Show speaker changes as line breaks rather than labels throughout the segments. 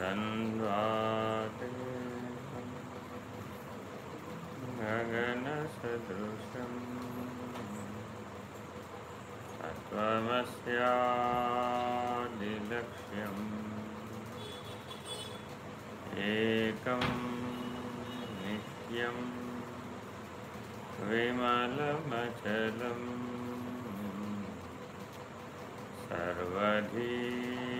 द्वन्द्वातीतं गगनसदृशम् तत्त्वमस्यादिलक्ष्यम्। एकं नित्यं विमलमचलम्। सर्वधी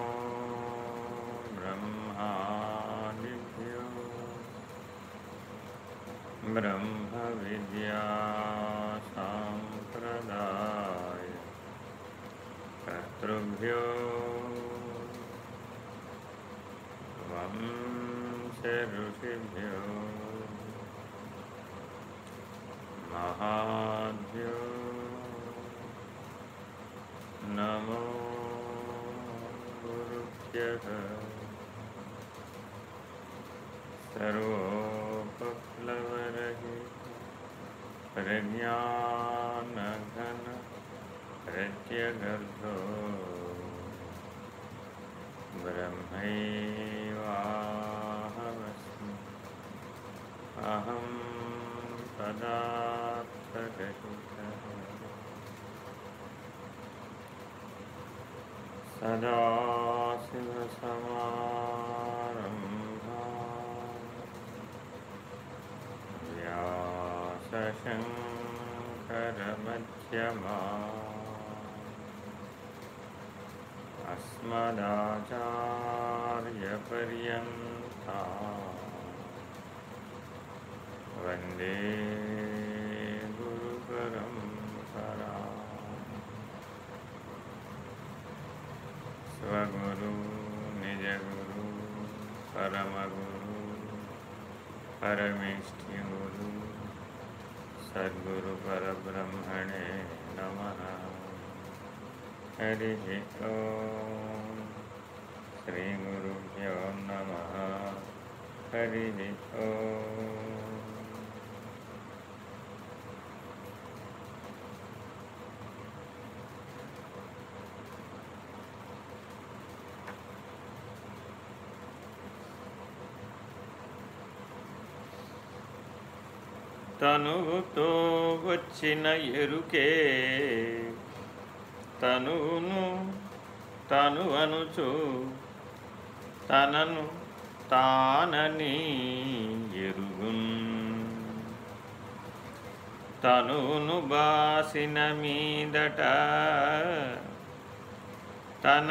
विद्यासाम्प्रदाय। कर्तृभ्यो वंशे ऋषिभ्यो। महाभ्यो सदाशिवसमारम्भा व्यासशङ्करमध्यमा अस्मदाचार्यपर्यन्ता सद्गुरुपरब्रह्मणे नमः। हरिः ॐ श्रीगुरुभ्यो नमः। हरि ॐ తనువుతో వచ్చిన ఎరుకే తనువును తను అనుచు తనను తానని ఎరుగున్ తనువును బాసిన మీదట తన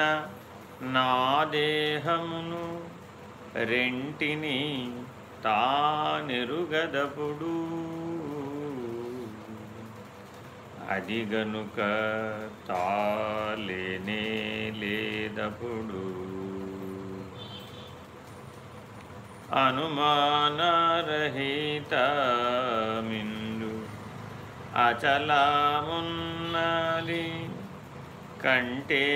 నా దేహమును రెంటిని తానెరుగదపుడు. అది గనుక తాలేనే లేదప్పుడు. అనుమానరహిత మిందు అచలమున్నది కంటే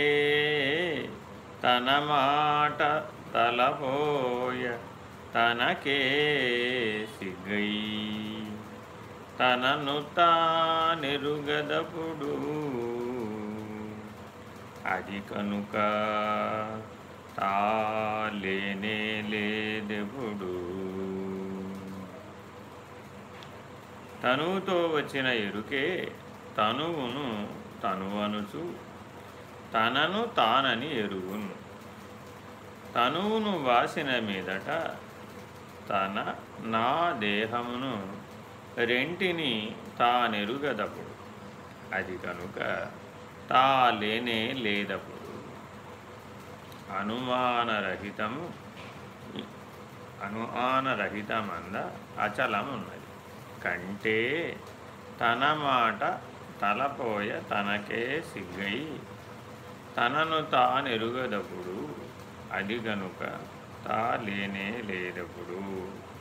తన మాట తలపోయ తనకే సిగ్గై. తనను తానెరుగదపుడు. అది కనుక తాలేనే లేదెప్పుడు. తనువుతో వచ్చిన ఎరుకే తనువును తనువనుచు తనను తానని ఎరుగును తనువును వాసిన మీదట తన నా దేహమును రెంటిని తానెరుగదప్పుడు. అది కనుక తా లేనే లేదప్పుడు. అనుమానరహితము అనుమానరహితమంద అచలమున్నది. కంటే తన మాట తలపోయ తనకే సిగ్గై తనను తానెరుగదప్పుడు. అది కనుక తా లేనే లేదప్పుడు.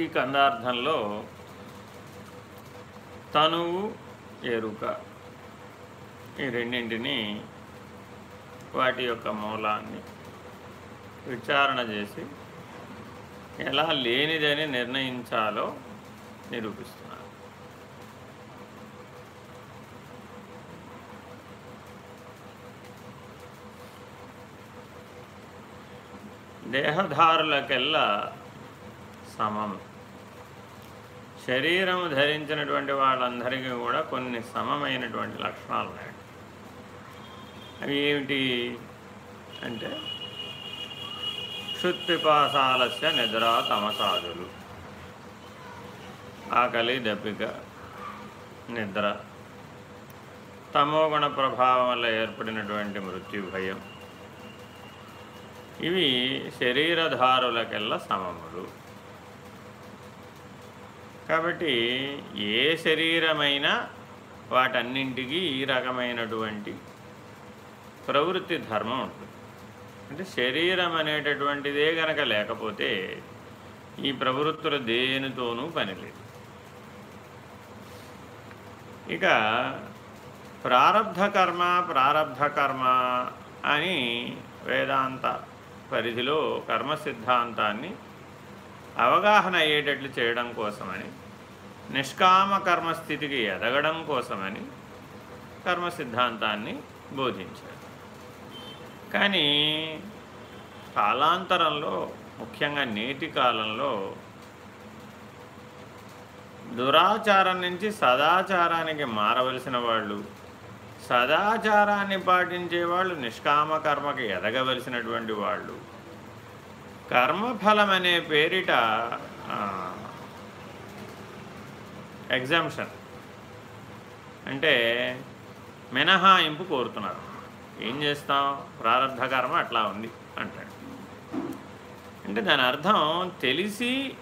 ఈ కందార్థంలో తనువు ఎరుక ఈ రెండింటిని వాటి యొక్క మూలాన్ని విచారణ చేసి ఎలా లేనిదని నిర్ణయించాలో నిరూపిస్తున్నారు. దేహధారులకెల్లా సమం శరీరం ధరించినటువంటి వాళ్ళందరికీ కూడా కొన్ని సమమైనటువంటి లక్షణాలు ఉన్నాయి. అవి ఏమిటి అంటే క్షుత్పిపాసాలస్య నిద్రా తమసాదులు. ఆకలి దప్పిక నిద్ర. తమోగుణ ప్రభావం వల్ల ఏర్పడినటువంటి మృత్యు భయం. ఇవి శరీరధారులకెల్లా సమములు. కాబట్టి ఏ శరీరమైనా వాటన్నింటికి ఈ రకమైనటువంటి ప్రవృత్తి ధర్మం ఉంటుంది. అంటే శరీరం అనేటటువంటిదే గనక లేకపోతే ఈ ప్రవృత్తులు దేనితోనూ పనిలేదు ఇక ప్రారబ్ధ కర్మ ప్రారబ్ధ కర్మ అని వేదాంత పరిధిలో కర్మ సిద్ధాంతాన్ని అవగాహన అయ్యేటట్లు చేయడం కోసమని నిష్కామ కర్మస్థితికి ఎదగడం కోసమని కర్మ సిద్ధాంతాన్ని బోధించారు. కానీ కాలాంతరంలో ముఖ్యంగా నేటి కాలంలో దురాచారం నుంచి సదాచారానికి మారవలసిన వాళ్ళు సదాచారాన్ని పాటించే వాళ్ళు నిష్కామ కర్మకి ఎదగవలసినటువంటి వాళ్ళు కర్మఫలం అనే పేరిట ఎగ్జామ్షన్ అంటే మినహాయింపు కోరుతున్నారు. ఏం చేస్తాం? ప్రారంభ కర్మ అట్లా ఉంది అంటాడు. అంటే దాని అర్థం తెలిసి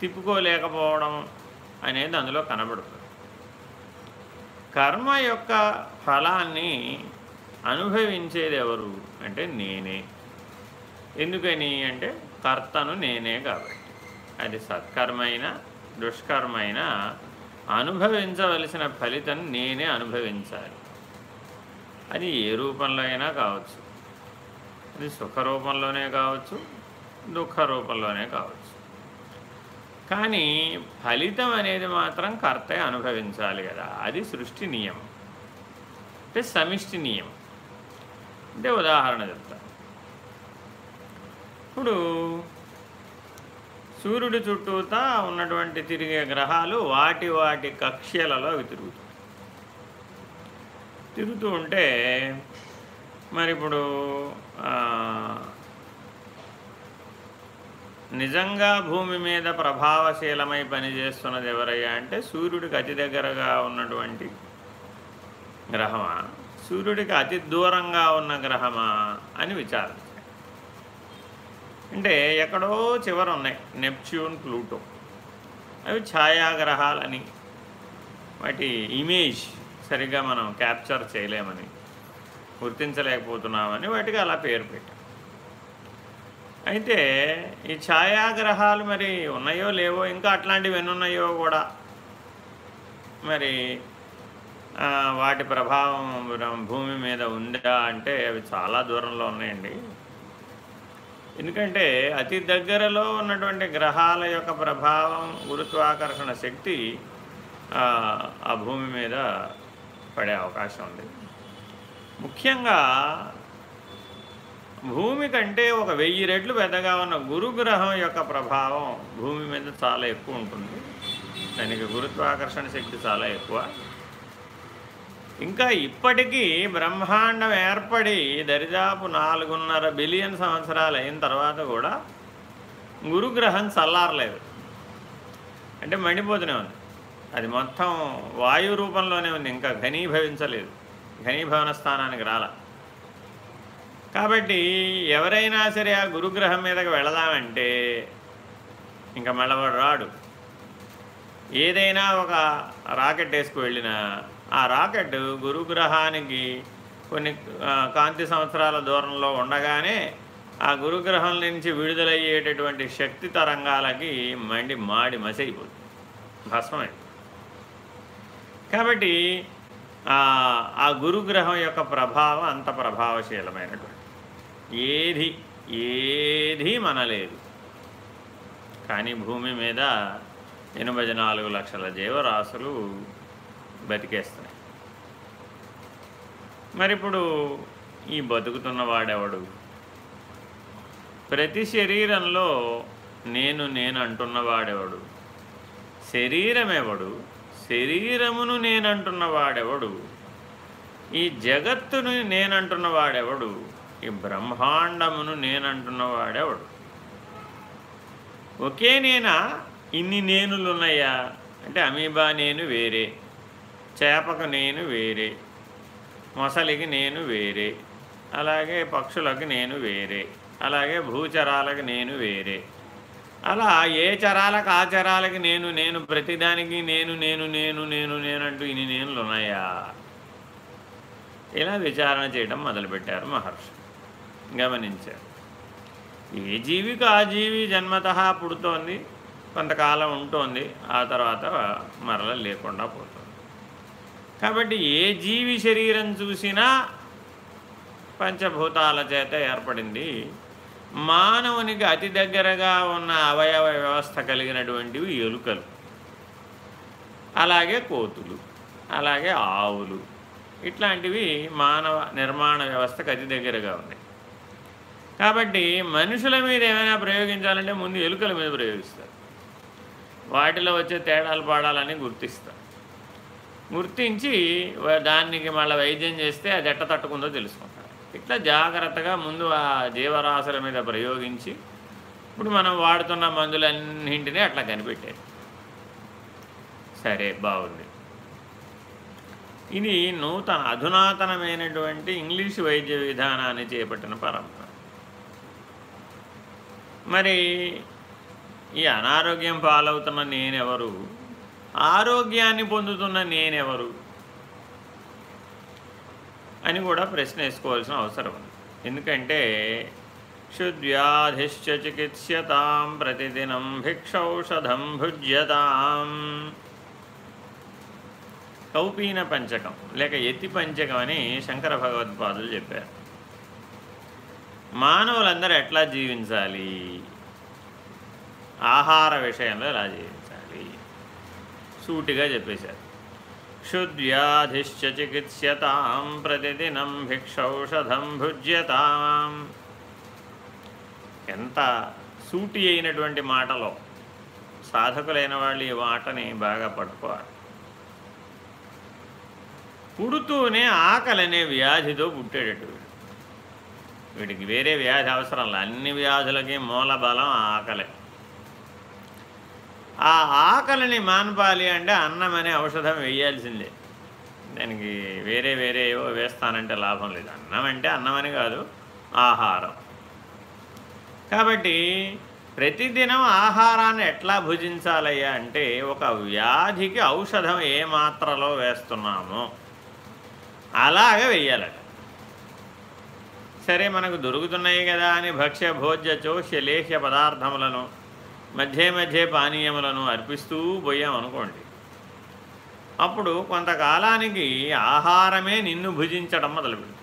తిప్పుకోలేకపోవడం అనేది అందులో కనబడుతుంది. కర్మ యొక్క ఫలాన్ని అనుభవించేది ఎవరు? అంటే నేనే. ఎందుకని అంటే కర్తను నేనే కాబట్టి. అది సత్కర్మైన దుష్కర్మైన అనుభవించవలసిన ఫలితం నేనే అనుభవించాలి. అది ఏ రూపంలో అయినా కావచ్చు. అది సుఖ రూపంలోనే కావచ్చు దుఃఖ రూపంలోనే కావచ్చు. కానీ ఫలితం అనేది మాత్రం కర్తే అనుభవించాలి కదా. అది సృష్టి నియమం. అంటే సమిష్టి నియమం. అంటే ఉదాహరణ చెప్తాను ఇప్పుడు సూర్యుడి చుట్టూతా ఉన్నటువంటి తిరిగే గ్రహాలు వాటి వాటి కక్ష్యలలో అవి తిరుగుతాయి తిరుగుతూ ఉంటే మరి ఇప్పుడు నిజంగా భూమి మీద ప్రభావశీలమై పనిచేస్తున్నది ఎవరయ్యా అంటే సూర్యుడికి అతి దగ్గరగా ఉన్నటువంటి గ్రహమా? సూర్యుడికి అతి దూరంగా ఉన్న గ్రహమా అని విచారం అంటే ఎక్కడో చివర ఉన్నాయి. Neptune Pluto. అవి ఛాయాగ్రహాలని వాటి ఇమేజ్ సరిగ్గా మనం క్యాప్చర్ చేయలేమని గుర్తించలేకపోతున్నామని వాటికి అలా పేరు పెట్టాం. అయితే ఈ ఛాయాగ్రహాలు మరి ఉన్నాయో లేవో ఇంకా అట్లాంటివి ఎన్ని ఉన్నాయో కూడా మరి వాటి ప్రభావం భూమి మీద ఉందా అంటే అవి చాలా దూరంలో ఉన్నాయండి. ఎందుకంటే అతి దగ్గరలో ఉన్నటువంటి గ్రహాల యొక్క ప్రభావం గురుత్వాకర్షణ శక్తి ఆ భూమి మీద పడే అవకాశం ఉంది. ముఖ్యంగా భూమి కంటే ఒక వెయ్యి రెట్లు పెద్దగా ఉన్న గురుగ్రహం యొక్క ప్రభావం భూమి మీద చాలా ఎక్కువ ఉంటుంది. దానికి గురుత్వాకర్షణ శక్తి చాలా ఎక్కువ. ఇంకా ఇప్పటికీ బ్రహ్మాండం ఏర్పడి దరిదాపు నాలుగున్నర బిలియన్ సంవత్సరాలు అయిన తర్వాత కూడా గురుగ్రహం చల్లారలేదు. అంటే మండిపోతూనే ఉంది. అది మొత్తం వాయు రూపంలోనే ఉంది. ఇంకా ఘనీభవించలేదు. ఘనీభవన స్థానానికి రాల. కాబట్టి ఎవరైనా సరే ఆ గురుగ్రహం మీదకి వెళదామంటే ఇంకా మెళ్ళవాడు రాడు. ఏదైనా ఒక రాకెట్ వేసుకు వెళ్ళినా ఆ రాకెట్ గురుగ్రహానికి కొన్ని కాంతి సంవత్సరాల దూరంలో ఉండగానే ఆ గురుగ్రహం నుంచి విడుదలయ్యేటటువంటి శక్తి తరంగాలకి మండి మాడి మసైపోతుంది భస్మమే. కాబట్టి ఆ గురుగ్రహం యొక్క ప్రభావం అంత ప్రభావశీలమైనటువంటి. ఏది ఏది మనలేదు. కానీ భూమి మీద ఎనభై నాలుగు లక్షల జీవరాశులు బతికేస్తున్నాయి. మరి ఇప్పుడు ఈ బతుకుతున్న వాడెవడు ప్రతి శరీరంలో నేను నేను అంటున్నవాడెవడు? శరీరమెవడు? శరీరమును నేనంటున్నవాడెవడు? ఈ జగత్తును నేనంటున్నవాడెవడు? ఈ బ్రహ్మాండమును నేనంటున్నవాడెవడు? ఒకే నేనా? ఇన్ని నేనులున్నాయా? అంటే అమీబా నేను వేరే. చేపకు నేను వేరే మొసలికి నేను వేరే అలాగే పక్షులకు నేను వేరే అలాగే భూచరాలకు నేను వేరే. అలా ఏ చరాలకు ఆ చరాలకి నేను నేను ప్రతిదానికి నేను నేను నేను నేను నేనంటూ ఇన్ని నేనులు ఉన్నాయా? ఇలా విచారణ చేయడం మొదలుపెట్టారు మహర్షి. గమనించారు. ఏ జీవికి ఆ జీవి జన్మత పుడుతోంది కొంతకాలం ఉంటుంది ఆ తర్వాత మరల లేకుండా పోతుంది. కాబట్టి ఏ జీవి శరీరం చూసినా పంచభూతాల చేత ఏర్పడింది. మానవునికి అతి దగ్గరగా ఉన్న అవయవ వ్యవస్థ కలిగినటువంటివి ఎలుకలు. అలాగే కోతులు అలాగే ఆవులు. ఇట్లాంటివి మానవ నిర్మాణ వ్యవస్థకు అతి దగ్గరగా ఉన్నాయి. కాబట్టి మనుషుల మీద ఏమైనా ప్రయోగించాలంటే ముందు ఎలుకల మీద ప్రయోగిస్తారు. వాటిలో వచ్చే తేడాలు పాడాలని గుర్తిస్తారు. గుర్తించి దానికి మళ్ళీ వైద్యం చేస్తే అది ఎట్ట తట్టుకుందో తెలుసుకుంటాడు ఇట్లా జాగ్రత్తగా ముందు ఆ జీవరాశుల మీద ప్రయోగించి ఇప్పుడు మనం వాడుతున్న మందులన్నింటినీ అట్లా కనిపెట్టారు సరే బాగుంది. ఇది నూతన అధునాతనమైనటువంటి ఇంగ్లీష్ వైద్య విధానాన్ని చేపట్టిన పరంపర. మరి ఈ అనారోగ్యం పాలవుతున్న నేనెవరు? ఆరోగ్యాన్ని పొందుతున్న నేనెవరు? అని కూడా ప్రశ్న వేసుకోవాల్సిన అవసరం ఉంది. ఎందుకంటే క్షుద్వ్యాధిశ్చ చికిత్స్యతాం ప్రతిదినం భిక్షౌషధం భుజ్యతాం. కౌపీన పంచకం లేక ఎత్తి పంచకం అని శంకర భగవత్పాదులు చెప్పారు. మానవులందరూ ఎట్లా జీవించాలి? ఆహార విషయంలో ఎలా జీవించాలి? సూటిగా చెప్పేశారు. క్షుద్వ్యాధిశ్చ చికిత్స్యతాం ప్రతిదినం భిక్షౌషధం భుజ్యతాం. ఎంత సూటి అయినటువంటి మాటలో సాధకులైన వాళ్ళు ఈ మాటని బాగా పట్టుకోవాలి. పుడుతూనే ఆకలి అనే వ్యాధితో పుట్టేటట్టు వీడికి వేరే వ్యాధి అవసరం లేదు. అన్ని వ్యాధులకి మూల బలం ఆకలే. ఆ ఆకలిని మాన్పాలి అంటే అన్నం అనే ఔషధం వేయాల్సిందే. దానికి వేరే వేరే ఏవో వేస్తానంటే లాభం లేదు. అన్నం అంటే అన్నం అని కాదు ఆహారం. కాబట్టి ప్రతిదినం ఆహారాన్ని ఎట్లా భుజించాలయ్యా అంటే ఒక వ్యాధికి ఔషధం ఏ మాత్రలో వేస్తున్నామో అలాగే వెయ్యాలట సరే మనకు దొరుకుతున్నాయి కదా అని భక్ష్య భోజ్య చోష్య లేహ్య పదార్థములను మధ్య మధ్య పానీయములను అర్పిస్తూ పోయామనుకోండి. అప్పుడు కొంతకాలానికి ఆహారమే నిన్ను భుజించడం మొదలుపెడుతుంది.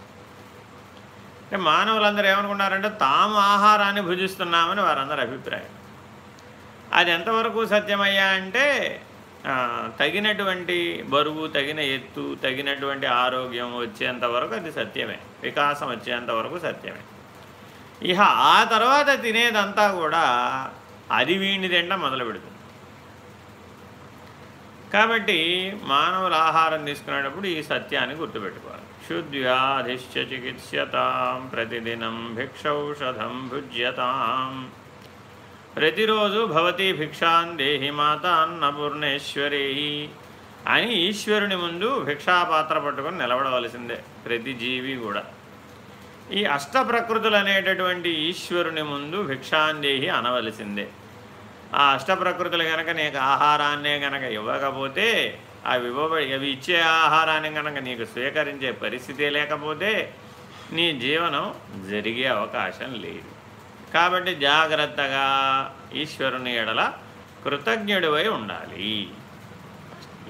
అంటే మానవులందరూ ఏమనుకున్నారంటే తాము ఆహారాన్ని భుజిస్తున్నామని వారందరి అభిప్రాయం. అది ఎంతవరకు సత్యమయ్యా అంటే తగినటువంటి బరువు తగిన ఎత్తు తగినటువంటి ఆరోగ్యం వచ్చేంత వరకు అది సత్యమే. వికాసం వచ్చేంత వరకు సత్యమే. ఇక ఆ తర్వాత తినేదంతా కూడా అది వీణి తింట మొదలు పెడుతుంది. కాబట్టి మానవులు ఆహారం తీసుకునేటప్పుడు ఈ సత్యాన్ని గుర్తుపెట్టుకోవాలి. క్షుద్వ్యాధిశ్చ చికిత్సతాం ప్రతిదినం భిక్షౌషధం భుజ్యతాం. ప్రతిరోజు భవతి భిక్షాన్ దేహి మాతాన్న అన్నపూర్ణేశ్వరి అని ఈశ్వరుని ముందు భిక్షాపాత్ర పట్టుకొని నిలబడవలసిందే ప్రతి జీవి కూడా. ఈ అష్ట ప్రకృతులు అనేటటువంటి ఈశ్వరుని ముందు భిక్షాందేహి అనవలసిందే. ఆ అష్ట ప్రకృతులు కనుక నీకు ఆహారాన్నే కనుక ఇవ్వకపోతే అవి ఇవ్వబడి అవి ఇచ్చే ఆహారాన్ని కనుక నీకు స్వీకరించే పరిస్థితి లేకపోతే నీ జీవనం జరిగే అవకాశం లేదు. కాబట్టి జాగ్రత్తగా ఈశ్వరుని ఎడల కృతజ్ఞుడివై ఉండాలి.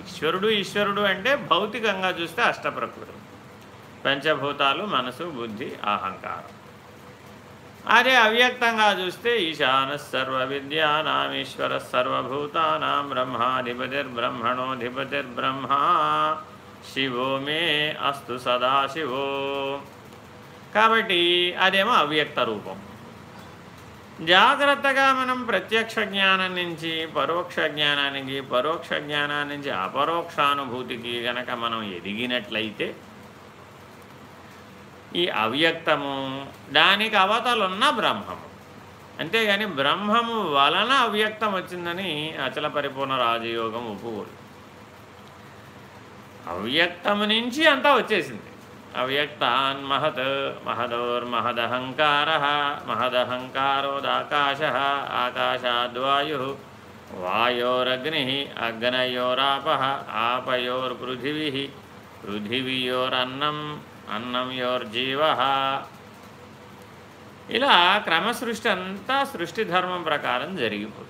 ఈశ్వరుడు ఈశ్వరుడు అంటే భౌతికంగా చూస్తే అష్టప్రకృతి పంచభూతాలు మనసు బుద్ధి అహంకారం. అదే అవ్యక్తంగా చూస్తే ఈశాన సర్వ విద్యానామీశ్వర సర్వభూతానాం బ్రహ్మాధిపతిర్బ్రహ్మణోధిపతిర్బ్రహ్మ శివో మే అస్తు సదాశివో కాబట్టి అదేమో అవ్యక్త రూపం. జాగ్రత్తగా మనం ప్రత్యక్ష జ్ఞానం నుంచి పరోక్ష జ్ఞానానికి పరోక్ష జ్ఞానాన్ని నుంచి అపరోక్షానుభూతికి గనక మనం ఎదిగినట్లయితే ఈ అవ్యక్తము దానికి అవతలున్న బ్రహ్మము. అంతేగాని బ్రహ్మము వలన అవ్యక్తం వచ్చిందని అచల పరిపూర్ణ రాజయోగం ఒప్పుకోదు. అవ్యక్తము నుంచి అంతా వచ్చేసింది. అవ్యక్తాన్ మహత్ మహదోర్మహదహంకార మహదహంకారోదాకాశ ఆకాశాద్వాయు వాయోరగ్ని అగ్నయోరాప ఆపయోర్పృథివీ పృథివీయోరన్నం అన్నం యోర్జీవ ఇలా క్రమసృష్టి అంతా సృష్టి ధర్మం ప్రకారం జరిగిపోతుంది.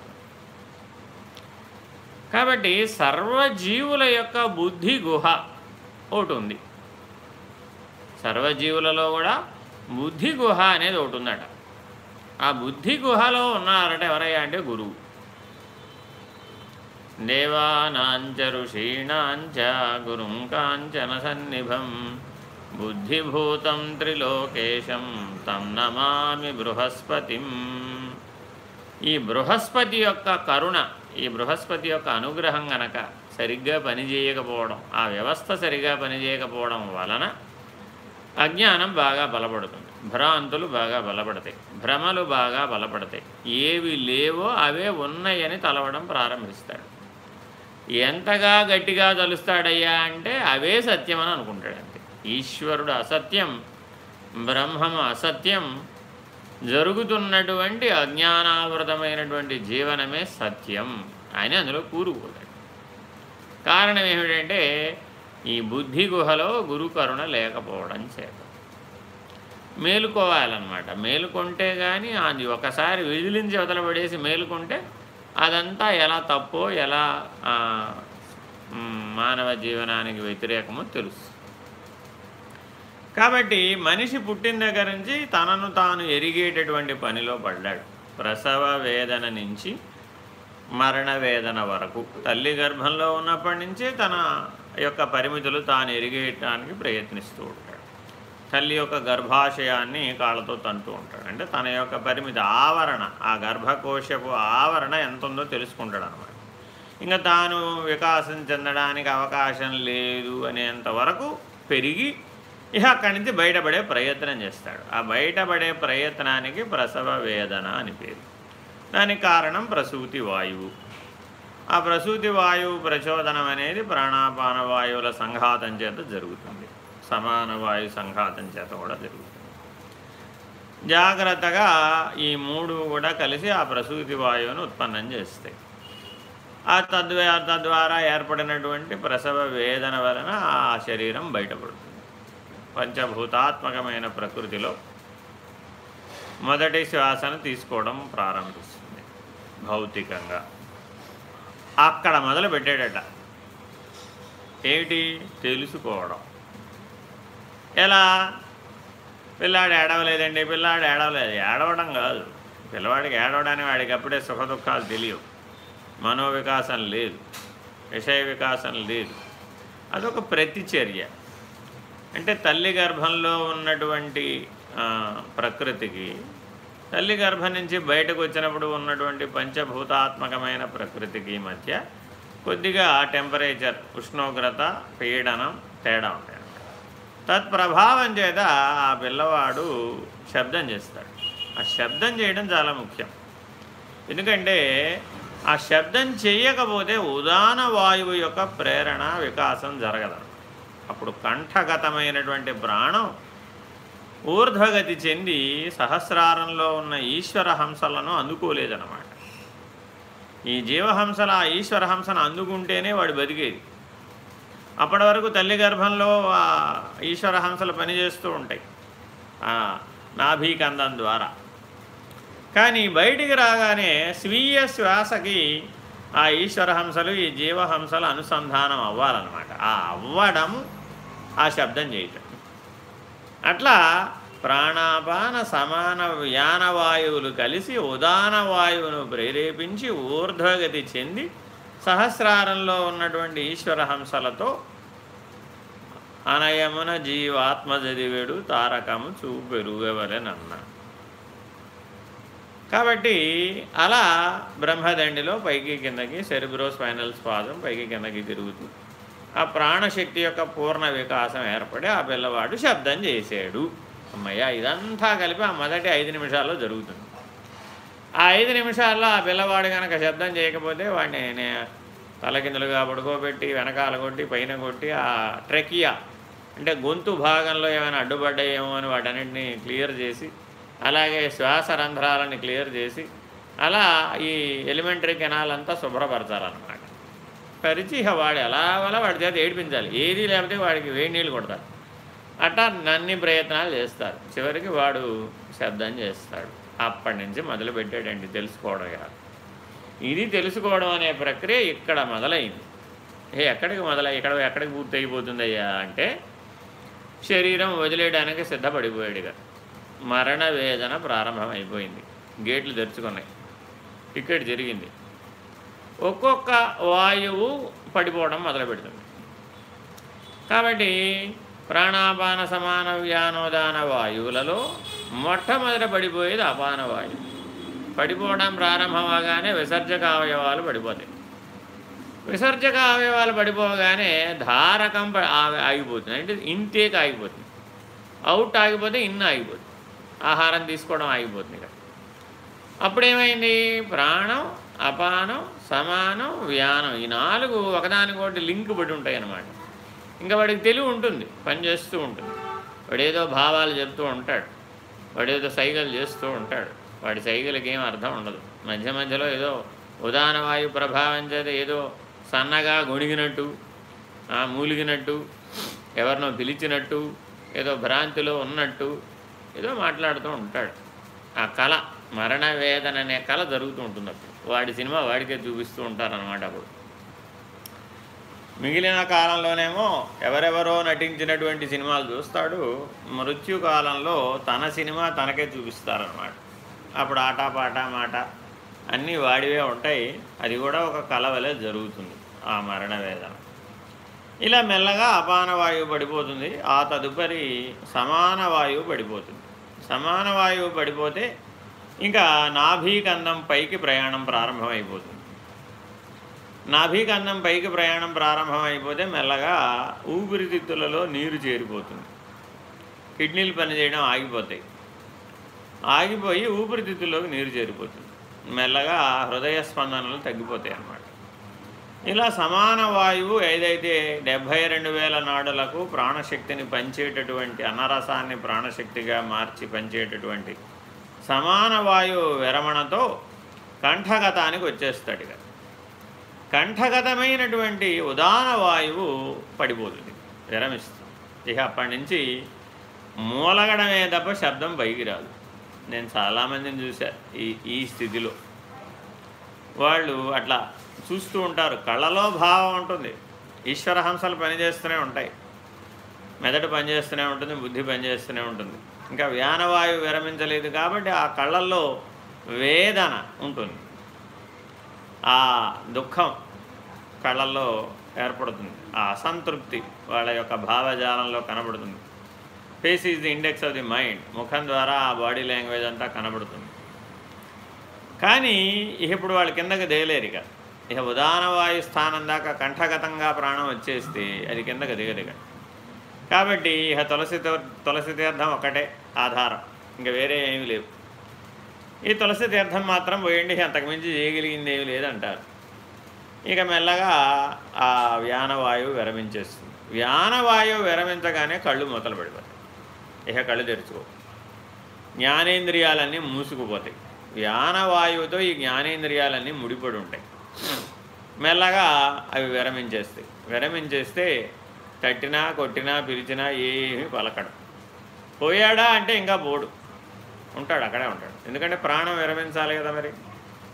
కాబట్టి సర్వజీవుల యొక్క బుద్ధి గుహ ఒకటి ఉంది. సర్వజీవులలో కూడా బుద్ధి గుహ అనేది ఒకటి ఉందట. ఆ బుద్ధి గుహలో ఉన్నారట ఎవరయ్యా అంటే గురువు. దేవానాంచ ఋషీణాంచ గురుం కాంచన సన్నిభం బుద్ధిభూతం త్రిలోకేశం తం నమామి బృహస్పతిం. ఈ బృహస్పతి యొక్క కరుణ ఈ బృహస్పతి యొక్క అనుగ్రహం గనక సరిగ్గా పనిచేయకపోవడం ఆ వ్యవస్థ సరిగ్గా పనిచేయకపోవడం వలన అజ్ఞానం బాగా బలపడుతుంది. భ్రాంతులు బాగా బలపడతాయి. భ్రమలు బాగా బలపడతాయి. ఏవి లేవో అవే ఉన్నాయని తలవడం ప్రారంభిస్తాడు. ఎంతగా గట్టిగా తలుస్తాడయ్యా అంటే అవే సత్యమని అనుకుంటాడు. ఈశ్వరుడు అసత్యం బ్రహ్మము అసత్యం జరుగుతున్నటువంటి అజ్ఞానావృతమైనటువంటి జీవనమే సత్యం. అని అందులో కూరుకుపోతాడు కారణం ఏమిటంటే ఈ బుద్ధి గుహలో గురుకరుణ లేకపోవడం చేత. మేలుకోవాలన్నమాట. మేలుకొంటే కానీ అది ఒకసారి విజిలించి వదలబడేసి మేలుకుంటే అదంతా ఎలా తప్పో ఎలా మానవ జీవనానికి వ్యతిరేకమో తెలుస్తుంది. కాబట్టి మనిషి పుట్టిన దగ్గర నుంచి తనను తాను ఎరిగేటటువంటి పనిలో పడ్డాడు. ప్రసవ వేదన నుంచి మరణ వేదన వరకు. తల్లి గర్భంలో ఉన్నప్పటి నుంచే తన యొక్క పరిమితులు తాను ఎరిగేయటానికి ప్రయత్నిస్తూ ఉంటాడు. తల్లి యొక్క గర్భాశయాన్ని కాళ్ళతో తంటూ ఉంటాడు. అంటే తన యొక్క పరిమితి ఆవరణ ఆ గర్భకోశపు ఆవరణ ఎంత ఉందో తెలుసుకుంటాడు అనమాట ఇంకా తాను వికాసం చెందడానికి అవకాశం లేదు అనేంత వరకు పెరిగి ఇక అక్కడి నుంచి బయటపడే ప్రయత్నం చేస్తాడు. ఆ బయటపడే ప్రయత్నానికి ప్రసవ వేదన అని పేరు. దానికి కారణం ప్రసూతి వాయువు. ఆ ప్రసూతి వాయువు ప్రచోదనం అనేది ప్రాణాపాన వాయువుల సంఘాతం చేత జరుగుతుంది. సమాన వాయు సంఘాతం చేత కూడా జరుగుతుంది. జాగ్రత్తగా ఈ మూడు కూడా కలిసి ఆ ప్రసూతి వాయువును ఉత్పన్నం చేస్తాయి ఆ తద్వా తద్వారా ఏర్పడినటువంటి ప్రసవ వేదన వలన ఆ శరీరం బయటపడుతుంది. పంచభూతాత్మకమైన ప్రకృతిలో మొదటి శ్వాసను తీసుకోవడం ప్రారంభిస్తుంది భౌతికంగా. అక్కడ మొదలు పెట్టాడట. ఏమిటి? తెలుసుకోవడం. ఎలా? పిల్లాడు ఏడవలేదండి పిల్లాడు ఏడవలేదు. ఏడవడం కాదు. పిల్లవాడికి ఏడవడానికి వాడికి అప్పుడే సుఖ దుఃఖాలు తెలియవు. మనోవికాసం లేదు. విషయ వికాసం లేదు. అదొక ప్రతిచర్య. అంటే తల్లి గర్భంలో ఉన్నటువంటి ప్రకృతికి తల్లి గర్భం నుంచి బయటకు వచ్చినప్పుడు ఉన్నటువంటి పంచభూతాత్మకమైన ప్రకృతికి మధ్య కొద్దిగా టెంపరేచర్ ఉష్ణోగ్రత పీడనం తేడా ఉంటాయి తత్ప్రభావం చేత ఆ పిల్లవాడు శబ్దం చేస్తాడు. ఆ శబ్దం చేయడం చాలా ముఖ్యం. ఎందుకంటే ఆ శబ్దం చేయకపోతే ఉదాన వాయువు యొక్క ప్రేరణ వికాసం జరగదు. అప్పుడు కంఠగతమైనటువంటి ప్రాణం ఊర్ధ్వగతి చెంది సహస్రారంలో ఉన్న ఈశ్వర హంసలను అందుకోలేదన్నమాట. ఈ జీవహంసల ఆ ఈశ్వర హంసను అందుకుంటేనే వాడు బతికేది. అప్పటి వరకు తల్లి గర్భంలో ఆ ఈశ్వర హంసలు పనిచేస్తూ ఉంటాయి. నాభీకందం ద్వారా. కానీ బయటికి రాగానే స్వీయ శ్వాసకి ఆ ఈశ్వరహంసలు ఈ జీవహంసలు అనుసంధానం అవ్వాలన్నమాట. ఆ అవ్వడం ఆ శబ్దం చేయటం. అట్లా ప్రాణాపాన సమాన యానవాయువులు కలిసి ఉదాన వాయువును ప్రేరేపించి ఊర్ధ్వగతి చెంది సహస్రారంలో ఉన్నటువంటి ఈశ్వరహంసలతో అనయమున జీవాత్మ చదివేడు తారకము చూపెరుగవలెనన్నా కాబట్టి అలా బ్రహ్మదండిలో పైకి కిందకి సెరిబ్రో స్పైనల్ స్పాదం పైకి కిందకి తిరుగుతూ ఆ ప్రాణశక్తి యొక్క పూర్ణ వికాసం ఏర్పడి ఆ పిల్లవాడు శబ్దం చేసాడు. అమ్మయ్య ఇదంతా కలిపి ఆ మొదటి ఐదు నిమిషాల్లో జరుగుతుంది. ఆ ఐదు నిమిషాల్లో ఆ పిల్లవాడు కనుక శబ్దం చేయకపోతే వాడిని తలకిందులుగా పడుకోబెట్టి వెనకాల కొట్టి పైన కొట్టి ఆ ట్రెకియా అంటే గొంతు భాగంలో ఏమైనా అడ్డుపడ్డాయేమో అని వాటన్నింటినీ క్లియర్ చేసి అలాగే శ్వాస రంధ్రాలని క్లియర్ చేసి అలా ఈ ఎలిమెంటరీ కెనాల్ అంతా శుభ్రపరచాలన్నమాట. పరిచి వాడు ఎలా వల్ల వాడి చేత ఏడిపించాలి. ఏది లేకపోతే వాడికి వేడి నీళ్ళు కొడతారు. అట్టా నన్ని ప్రయత్నాలు చేస్తారు. చివరికి వాడు శబ్దం చేస్తాడు. అప్పటి నుంచి మొదలుపెట్టాడండి తెలుసుకోవడం కాదు ఇది తెలుసుకోవడం అనే ప్రక్రియ ఇక్కడ మొదలైంది. ఏ ఎక్కడికి మొదలై ఇక్కడ ఎక్కడికి పూర్తి అయిపోతుందయ్యా అంటే శరీరం వదిలేయడానికి సిద్ధపడిపోయాడు కదా మరణ వేదన ప్రారంభమైపోయింది. గేట్లు తెరుచుకున్నాయి. టికెట్ జరిగింది. ఒక్కొక్క వాయువు పడిపోవడం మొదలు పెడుతుంది కాబట్టి ప్రాణాపాన సమాన వ్యానోదాన వాయువులలో మొట్టమొదట పడిపోయేది అపాన వాయువు. పడిపోవడం ప్రారంభమవగానే విసర్జక అవయవాలు పడిపోతాయి. విసర్జక అవయవాలు పడిపోగానే ధారకం ఆగిపోతుంది. అంటే ఇంతేకి ఆగిపోతుంది. అవుట్ ఆగిపోతే ఇన్ ఆగిపోతుంది. ఆహారం తీసుకోవడం ఆగిపోతుంది ఇక్కడ. అప్పుడేమైంది? ప్రాణం అపానం సమానం వ్యానం ఈ నాలుగు ఒకదానికొకటి లింక్ పడి ఉంటాయి అన్నమాట. ఇంకా వాడికి తెలివి ఉంటుంది పనిచేస్తూ ఉంటుంది. వాడేదో భావాలు చెప్తూ ఉంటాడు వాడేదో సైగలు చేస్తూ ఉంటాడు. వాడి సైగలకి ఏం అర్థం ఉండదు. మధ్య మధ్యలో ఏదో ఉదానవాయు ప్రభావం చేత ఏదో సన్నగా గొణిగినట్టు మూలిగినట్టు ఎవరినో పిలిచినట్టు ఏదో భ్రాంతిలో ఉన్నట్టు ఏదో మాట్లాడుతూ ఉంటాడు. ఆ కళ మరణ వేదన అనే కళ జరుగుతూ ఉంటుంది అప్పుడు. వాడి సినిమా వాడికే చూపిస్తూ ఉంటారనమాట అప్పుడు. మిగిలిన కాలంలోనేమో ఎవరెవరో నటించినటువంటి సినిమాలు చూస్తాడు. మృత్యు కాలంలో తన సినిమా తనకే చూపిస్తారనమాట అప్పుడు ఆట మాట అన్నీ వాడివే ఉంటాయి. అది కూడా ఒక కళ వలె జరుగుతుంది ఆ మరణ వేదన. ఇలా మెల్లగా అపాన వాయువు పడిపోతుంది. ఆ తదుపరి సమాన వాయువు పడిపోతుంది. సమాన వాయువు పడిపోతే ఇంకా నాభీకందం పైకి ప్రయాణం ప్రారంభమైపోతుంది. నాభీకందం పైకి ప్రయాణం ప్రారంభమైపోతే మెల్లగా ఊపిరితిత్తులలో నీరు చేరిపోతుంది. కిడ్నీలు పనిచేయడం ఆగిపోతాయి. ఆగిపోయి ఊపిరితిత్తుల్లోకి నీరు చేరిపోతుంది. మెల్లగా హృదయ స్పందనలు తగ్గిపోతాయి అన్నమాట. ఇలా సమాన వాయువు ఏదైతే డెబ్భై రెండు వేల నాడులకు ప్రాణశక్తిని పంచేటటువంటి అన్నరసాన్ని ప్రాణశక్తిగా మార్చి పంచేటటువంటి సమాన వాయువు విరమణతో కంఠగతానికి వచ్చేస్తాడు ఇక. కంఠగతమైనటువంటి ఉదాన వాయువు పడిపోతుంది విరమిస్తుంది. ఇక అప్పటి నుంచి మూలగడమే తప్ప శబ్దం పైకి రాదు. నేను చాలామందిని చూశాను ఈ ఈ స్థితిలో. వాళ్ళు అట్లా చూస్తూ ఉంటారు. కళ్ళలో భావం ఉంటుంది. ఈశ్వరహంసలు పనిచేస్తూనే ఉంటాయి. మెదడు పనిచేస్తూనే ఉంటుంది. బుద్ధి పనిచేస్తూనే ఉంటుంది. ఇంకా వ్యానవాయువు విరమించలేదు కాబట్టి ఆ కళ్ళల్లో వేదన ఉంటుంది. ఆ దుఃఖం కళ్ళల్లో ఏర్పడుతుంది. ఆ అసంతృప్తి వాళ్ళ యొక్క భావజాలంలో కనబడుతుంది. Face is the index of the mind ముఖం ద్వారా ఆ బాడీ లాంగ్వేజ్ అంతా కనబడుతుంది. కానీ ఇప్పుడు వాళ్ళు కిందకి దేయలేరు ఇక ఇక ఉదాన వాయు స్థానం దాకా కంఠగతంగా ప్రాణం వచ్చేస్తే అది కిందకి దిగదిగ. కాబట్టి ఇక తులసి తులసి తీర్థం ఒకటే ఆధారం. ఇంకా వేరే ఏమి లేవు. ఈ తులసి తీర్థం మాత్రం పోయండి అంతకుమించి చేయగలిగింది ఏమీ లేదంటారు. ఇక మెల్లగా ఆ వ్యానవాయువు విరమించేస్తుంది. వ్యానవాయువు విరమించగానే కళ్ళు మొదలు పడిపోతాయి. ఇక కళ్ళు తెరుచుకో జ్ఞానేంద్రియాలన్నీ మూసుకుపోతాయి. వ్యానవాయువుతో ఈ జ్ఞానేంద్రియాలన్నీ ముడిపడి ఉంటాయి. మెల్లగా అవి విరమించేస్తాయి విరమించేస్తే తట్టినా కొట్టినా పిలిచినా ఏమీ పలకడం. పోయాడా అంటే ఇంకా పోడు. ఉంటాడు అక్కడే ఉంటాడు. ఎందుకంటే ప్రాణం విరమించాలి కదా మరి.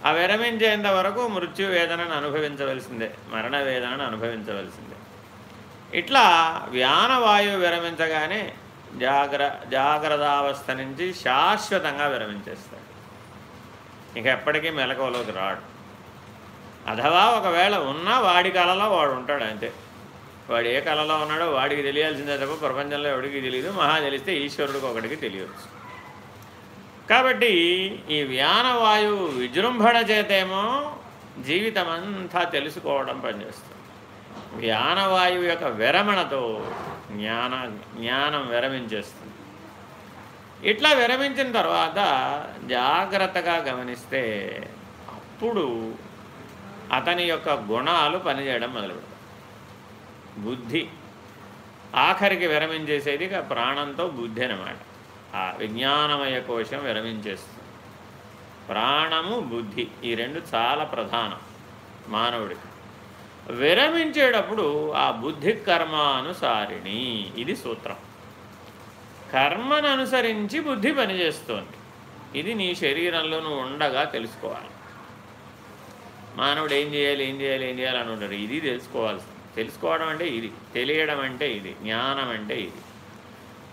ఆ విరమించేంత వరకు మృత్యు వేదనను అనుభవించవలసిందే మరణ వేదనను అనుభవించవలసిందే. ఇట్లా వ్యానవాయువు విరమించగానే జాగ్ర జాగ్రత్తావస్థ నుంచి శాశ్వతంగా విరమించేస్తాడు. ఇక ఎప్పటికీ మెలకువలోకి రాడు. అథవా ఒకవేళ ఉన్నా వాడి కళలో వాడు ఉంటాడు అంతే. వాడు ఏ కళలో ఉన్నాడో వాడికి తెలియాల్సిందే తప్ప ప్రపంచంలో ఎవడికి తెలియదు. మహా తెలిస్తే ఈశ్వరుడికి ఒకటికి తెలియవచ్చు కాబట్టి ఈ వ్యానవాయువు విజృంభణ చేతేమో జీవితం అంతా తెలుసుకోవడం పనిచేస్తుంది. వ్యానవాయువు యొక్క విరమణతో జ్ఞాన జ్ఞానం విరమించేస్తుంది. ఇట్లా విరమించిన తర్వాత జాగ్రత్తగా గమనిస్తే అప్పుడు అతని యొక్క గుణాలు పనిచేయడం మొదలుపెడతాయి బుద్ధి. ఆఖరికి విరమించేసేది ఇక ప్రాణంతో బుద్ధి అనమాట ఆ విజ్ఞానమయ కోశం విరమించేస్తుంది. ప్రాణము బుద్ధి ఈ రెండు చాలా ప్రధానం మానవుడికి. విరమించేటప్పుడు ఆ బుద్ధి కర్మానుసారిణి ఇది సూత్రం. కర్మను అనుసరించి బుద్ధి పనిచేస్తోంది. ఇది నీ శరీరంలో నువ్వు ఉండగా తెలుసుకోవాలి. మానవుడు ఏం చేయాలి ఏం చేయాలి ఏం చేయాలి అని ఉంటాడు. ఇది తెలుసుకోవాలి తెలుసుకోవడం అంటే ఇది తెలియడం అంటే ఇది జ్ఞానం అంటే ఇది.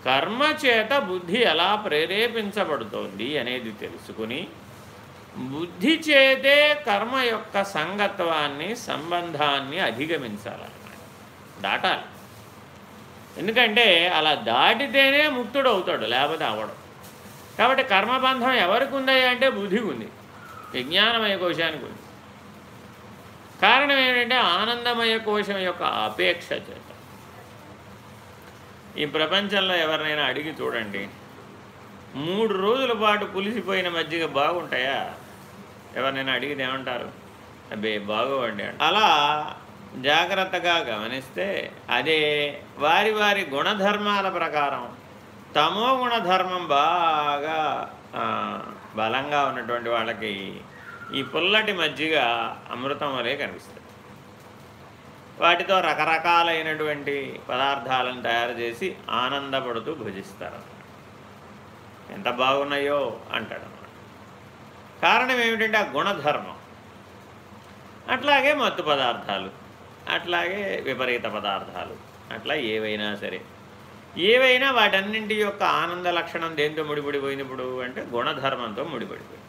కర్మ చేత బుద్ధి ఎలా ప్రేరేపించబడుతోంది అనేది తెలుసుకుని బుద్ధి చేతే కర్మ యొక్క సంగత్వాన్ని సంబంధాన్ని అధిగమించాలన్నమాట. దాటాలి. ఎందుకంటే అలా దాటితేనే ముక్తుడు అవుతాడు లేకపోతే అవడం కాబట్టి కర్మబంధం ఎవరికి ఉంది అంటే బుద్ధికి ఉంది. విజ్ఞానమయ కోశానికి ఉంది. కారణం ఏమిటంటే ఆనందమయ కోశం యొక్క అపేక్ష చేత. ఈ ప్రపంచంలో ఎవరినైనా అడిగి చూడండి. మూడు రోజుల పాటు పులిసిపోయిన మజ్జిగ బాగుంటాయా? ఎవరినైనా అడిగితే ఏమంటారు? అబ్బే బాగోవండి అలా జాగ్రత్తగా గమనిస్తే అదే వారి వారి గుణధర్మాల ప్రకారం తమో గుణధర్మం బాగా బలంగా ఉన్నటువంటి వాళ్ళకి ఈ పుల్లటి మజ్జిగ అమృతం వలె కనిపిస్తుంది. వాటితో రకరకాలైనటువంటి పదార్థాలను తయారు చేసి ఆనందపడుతూ భుజిస్తారు. ఎంత బాగున్నాయో అంటాడు. కారణం ఏమిటంటే ఆ గుణధర్మం. అట్లాగే మత్తు పదార్థాలు అట్లాగే విపరీత పదార్థాలు అట్లా ఏవైనా సరే. ఏవైనా వాటన్నింటి యొక్క ఆనంద లక్షణం దేంతో ముడిపడిపోయింది ఇప్పుడు అంటే గుణధర్మంతో ముడిపడిపోయింది.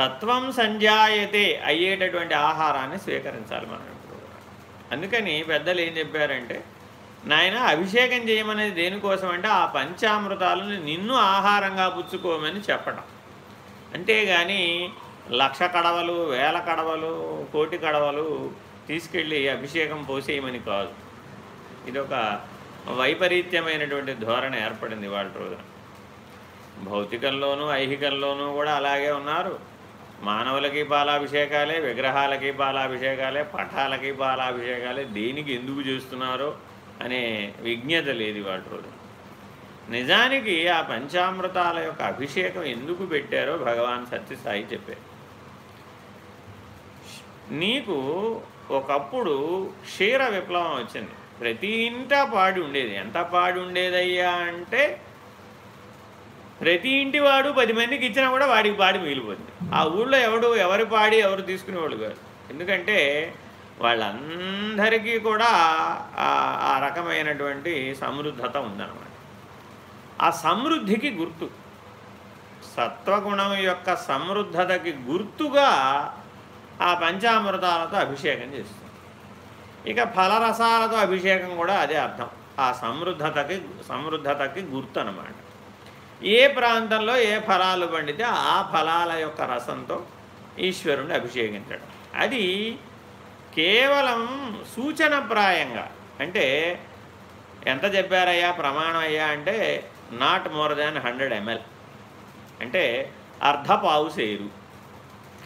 సత్వం సంజాయతే అయ్యేటటువంటి ఆహారాన్ని స్వీకరించాలి మనం ఇప్పుడు. అందుకని పెద్దలు ఏం చెప్పారంటే నాయన అభిషేకం చేయమనేది దేనికోసం అంటే ఆ పంచామృతాలను నిన్ను ఆహారంగా పుచ్చుకోమని చెప్పడం. అంతేగాని లక్ష కడవలు వేల కడవలు కోటి కడవలు తీసుకెళ్ళి అభిషేకం పోసేయమని కాదు. ఇదొక వైపరీత్యమైనటువంటి ధోరణి ఏర్పడింది వాళ్ళ రోజున. భౌతికంలోనూ ఐహికంలోనూ కూడా అలాగే ఉన్నారు. మానవులకి పాలాభిషేకాలే విగ్రహాలకి పాలాభిషేకాలే పటాలకి పాలాభిషేకాలే దేనికి ఎందుకు చేస్తున్నారో అనే విజ్ఞత లేదు వాటి రోజు. నిజానికి ఆ పంచామృతాల యొక్క అభిషేకం ఎందుకు పెట్టారో భగవాన్ సత్యసాయి చెప్పారు. నీకు ఒకప్పుడు క్షీర విప్లవం వచ్చింది. ప్రతి ఇంటా పాడి ఉండేది. ఎంత పాడి ఉండేదయ్యా అంటే ప్రతి ఇంటి వాడు పది మందికి ఇచ్చినా కూడా వాడికి పాడి మిగిలిపోతుంది. ఆ ఊళ్ళో ఎవడు ఎవరి పాడి ఎవరు తీసుకునేవాళ్ళు కాదు. ఎందుకంటే వాళ్ళందరికీ కూడా ఆ రకమైనటువంటి సమృద్ధత ఉందన్నమాట. ఆ సమృద్ధికి గుర్తు. సత్వగుణం యొక్క సమృద్ధతకి గుర్తుగా ఆ పంచామృతాలతో అభిషేకం చేస్తుంది. ఇక ఫలరసాలతో అభిషేకం కూడా అదే అర్థం. ఆ సమృద్ధతకి సమృద్ధతకి గుర్తు అనమాట ఏ ప్రాంతంలో ఏ ఫలాలు పండితే ఆ ఫలాల యొక్క రసంతో ఈశ్వరుణ్ణి అభిషేకించడం. అది కేవలం సూచనప్రాయంగా. అంటే ఎంత చెప్పారయ్యా? ప్రమాణం అయ్యా అంటే not more than hundred ml. అంటే అర్ధపావు సేరు.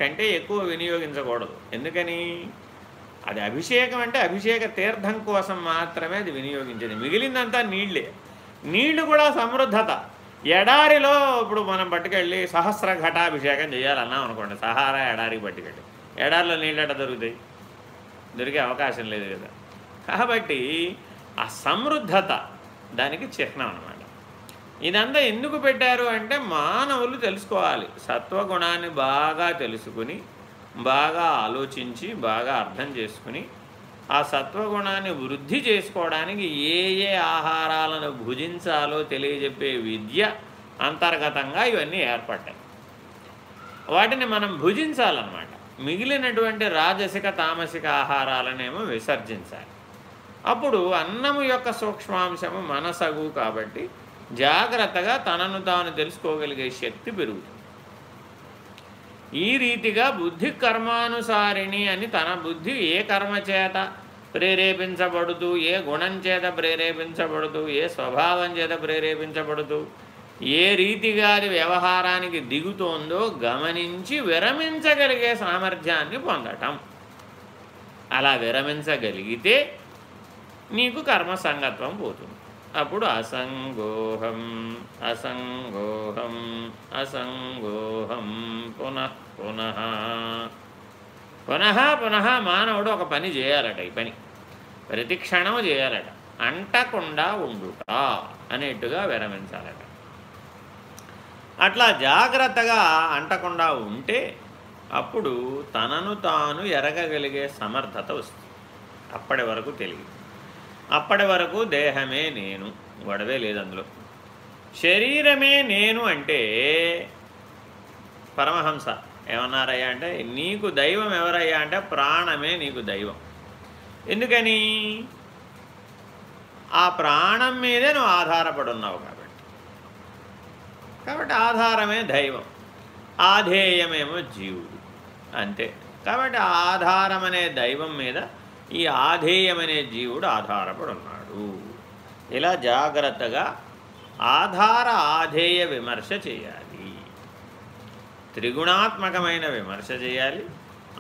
కంటే ఎక్కువ వినియోగించకూడదు. ఎందుకని? అది అభిషేకం అంటే అభిషేక తీర్థం కోసం మాత్రమే అది వినియోగించేది. మిగిలిందంతా నీళ్ళే నీళ్ళు కూడా సమృద్ధత. ఎడారిలో ఇప్పుడు మనం పట్టుకెళ్ళి సహస్ర ఘటాభిషేకం చేయాలన్నాం అనుకోండి సహారా ఎడారికి పట్టుకెళ్ళి. ఎడారిలో నీళ్ళట దొరుకుతాయి? దొరికే అవకాశం లేదు కదా. కాబట్టి ఆ సమృద్ధత దానికి చిహ్నం అనమాట ఇదంతా ఎందుకు పెట్టారు అంటే మానవులు తెలుసుకోవాలి. సత్వగుణాన్ని బాగా తెలుసుకుని బాగా ఆలోచించి బాగా అర్థం చేసుకుని ఆ సత్వగుణాన్ని వృద్ధి చేసుకోవడానికి ఏ ఏ ఆహారాలను భుజించాలో తెలియజెప్పే విద్య అంతర్గతంగా ఇవన్నీ ఏర్పడ్డాయి. వాటిని మనం భుజించాలన్నమాట. మిగిలినటువంటి రాజసిక తామసిక ఆహారాలనేమో విసర్జించాలి. అప్పుడు అన్నము యొక్క సూక్ష్మాంశము మనసగు కాబట్టి జాగ్రత్తగా తనను తాను తెలుసుకోగలిగే శక్తి పెరుగుతుంది. ఈ రీతిగా బుద్ధి కర్మానుసారిణి అని తన బుద్ధి ఏ కర్మ చేత ప్రేరేపించబడుతూ ఏ గుణం చేత ప్రేరేపించబడుతూ ఏ స్వభావం చేత ప్రేరేపించబడుతూ ఏ రీతిగా అది వ్యవహారానికి దిగుతోందో గమనించి విరమించగలిగే సామర్థ్యాన్ని పొందటం. అలా విరమించగలిగితే నీకు కర్మసంగత్వం పోతుంది. అప్పుడు అసంగోహం అసంగోహం అసంగోహం పునః పునః. పునః పునః మానవుడు ఒక పని చేయాలట ఈ పని. ప్రతి క్షణం చేయాలట. అంటకుండా ఉండుట అనేట్టుగా విరమించాలట. అట్లా జాగ్రత్తగా అంటకుండా ఉంటే అప్పుడు తనను తాను ఎరగగలిగే సమర్థత వస్తుంది. అప్పటి వరకు తెలియదు. అప్పటి వరకు దేహమే నేను గొడవే లేదు అందులో. శరీరమే నేను అంటే పరమహంస. ఏమన్నారయ్యా అంటే నీకు దైవం ఎవరయ్యా అంటే ప్రాణమే నీకు దైవం. ఎందుకని? ఆ ప్రాణం మీదే నువ్వు ఆధారపడున్నావు కాబట్టి. కాబట్టి ఆధారమే దైవం. ఆధేయమేమో జీవుడు. అంతే. కాబట్టి ఆధారం అనే దైవం మీద ఈ ఆధేయమనే జీవుడు ఆధారపడున్నాడు. ఇలా జాగ్రత్తగా ఆధార ఆధేయ విమర్శ చేయాలి. త్రిగుణాత్మకమైన విమర్శ చేయాలి.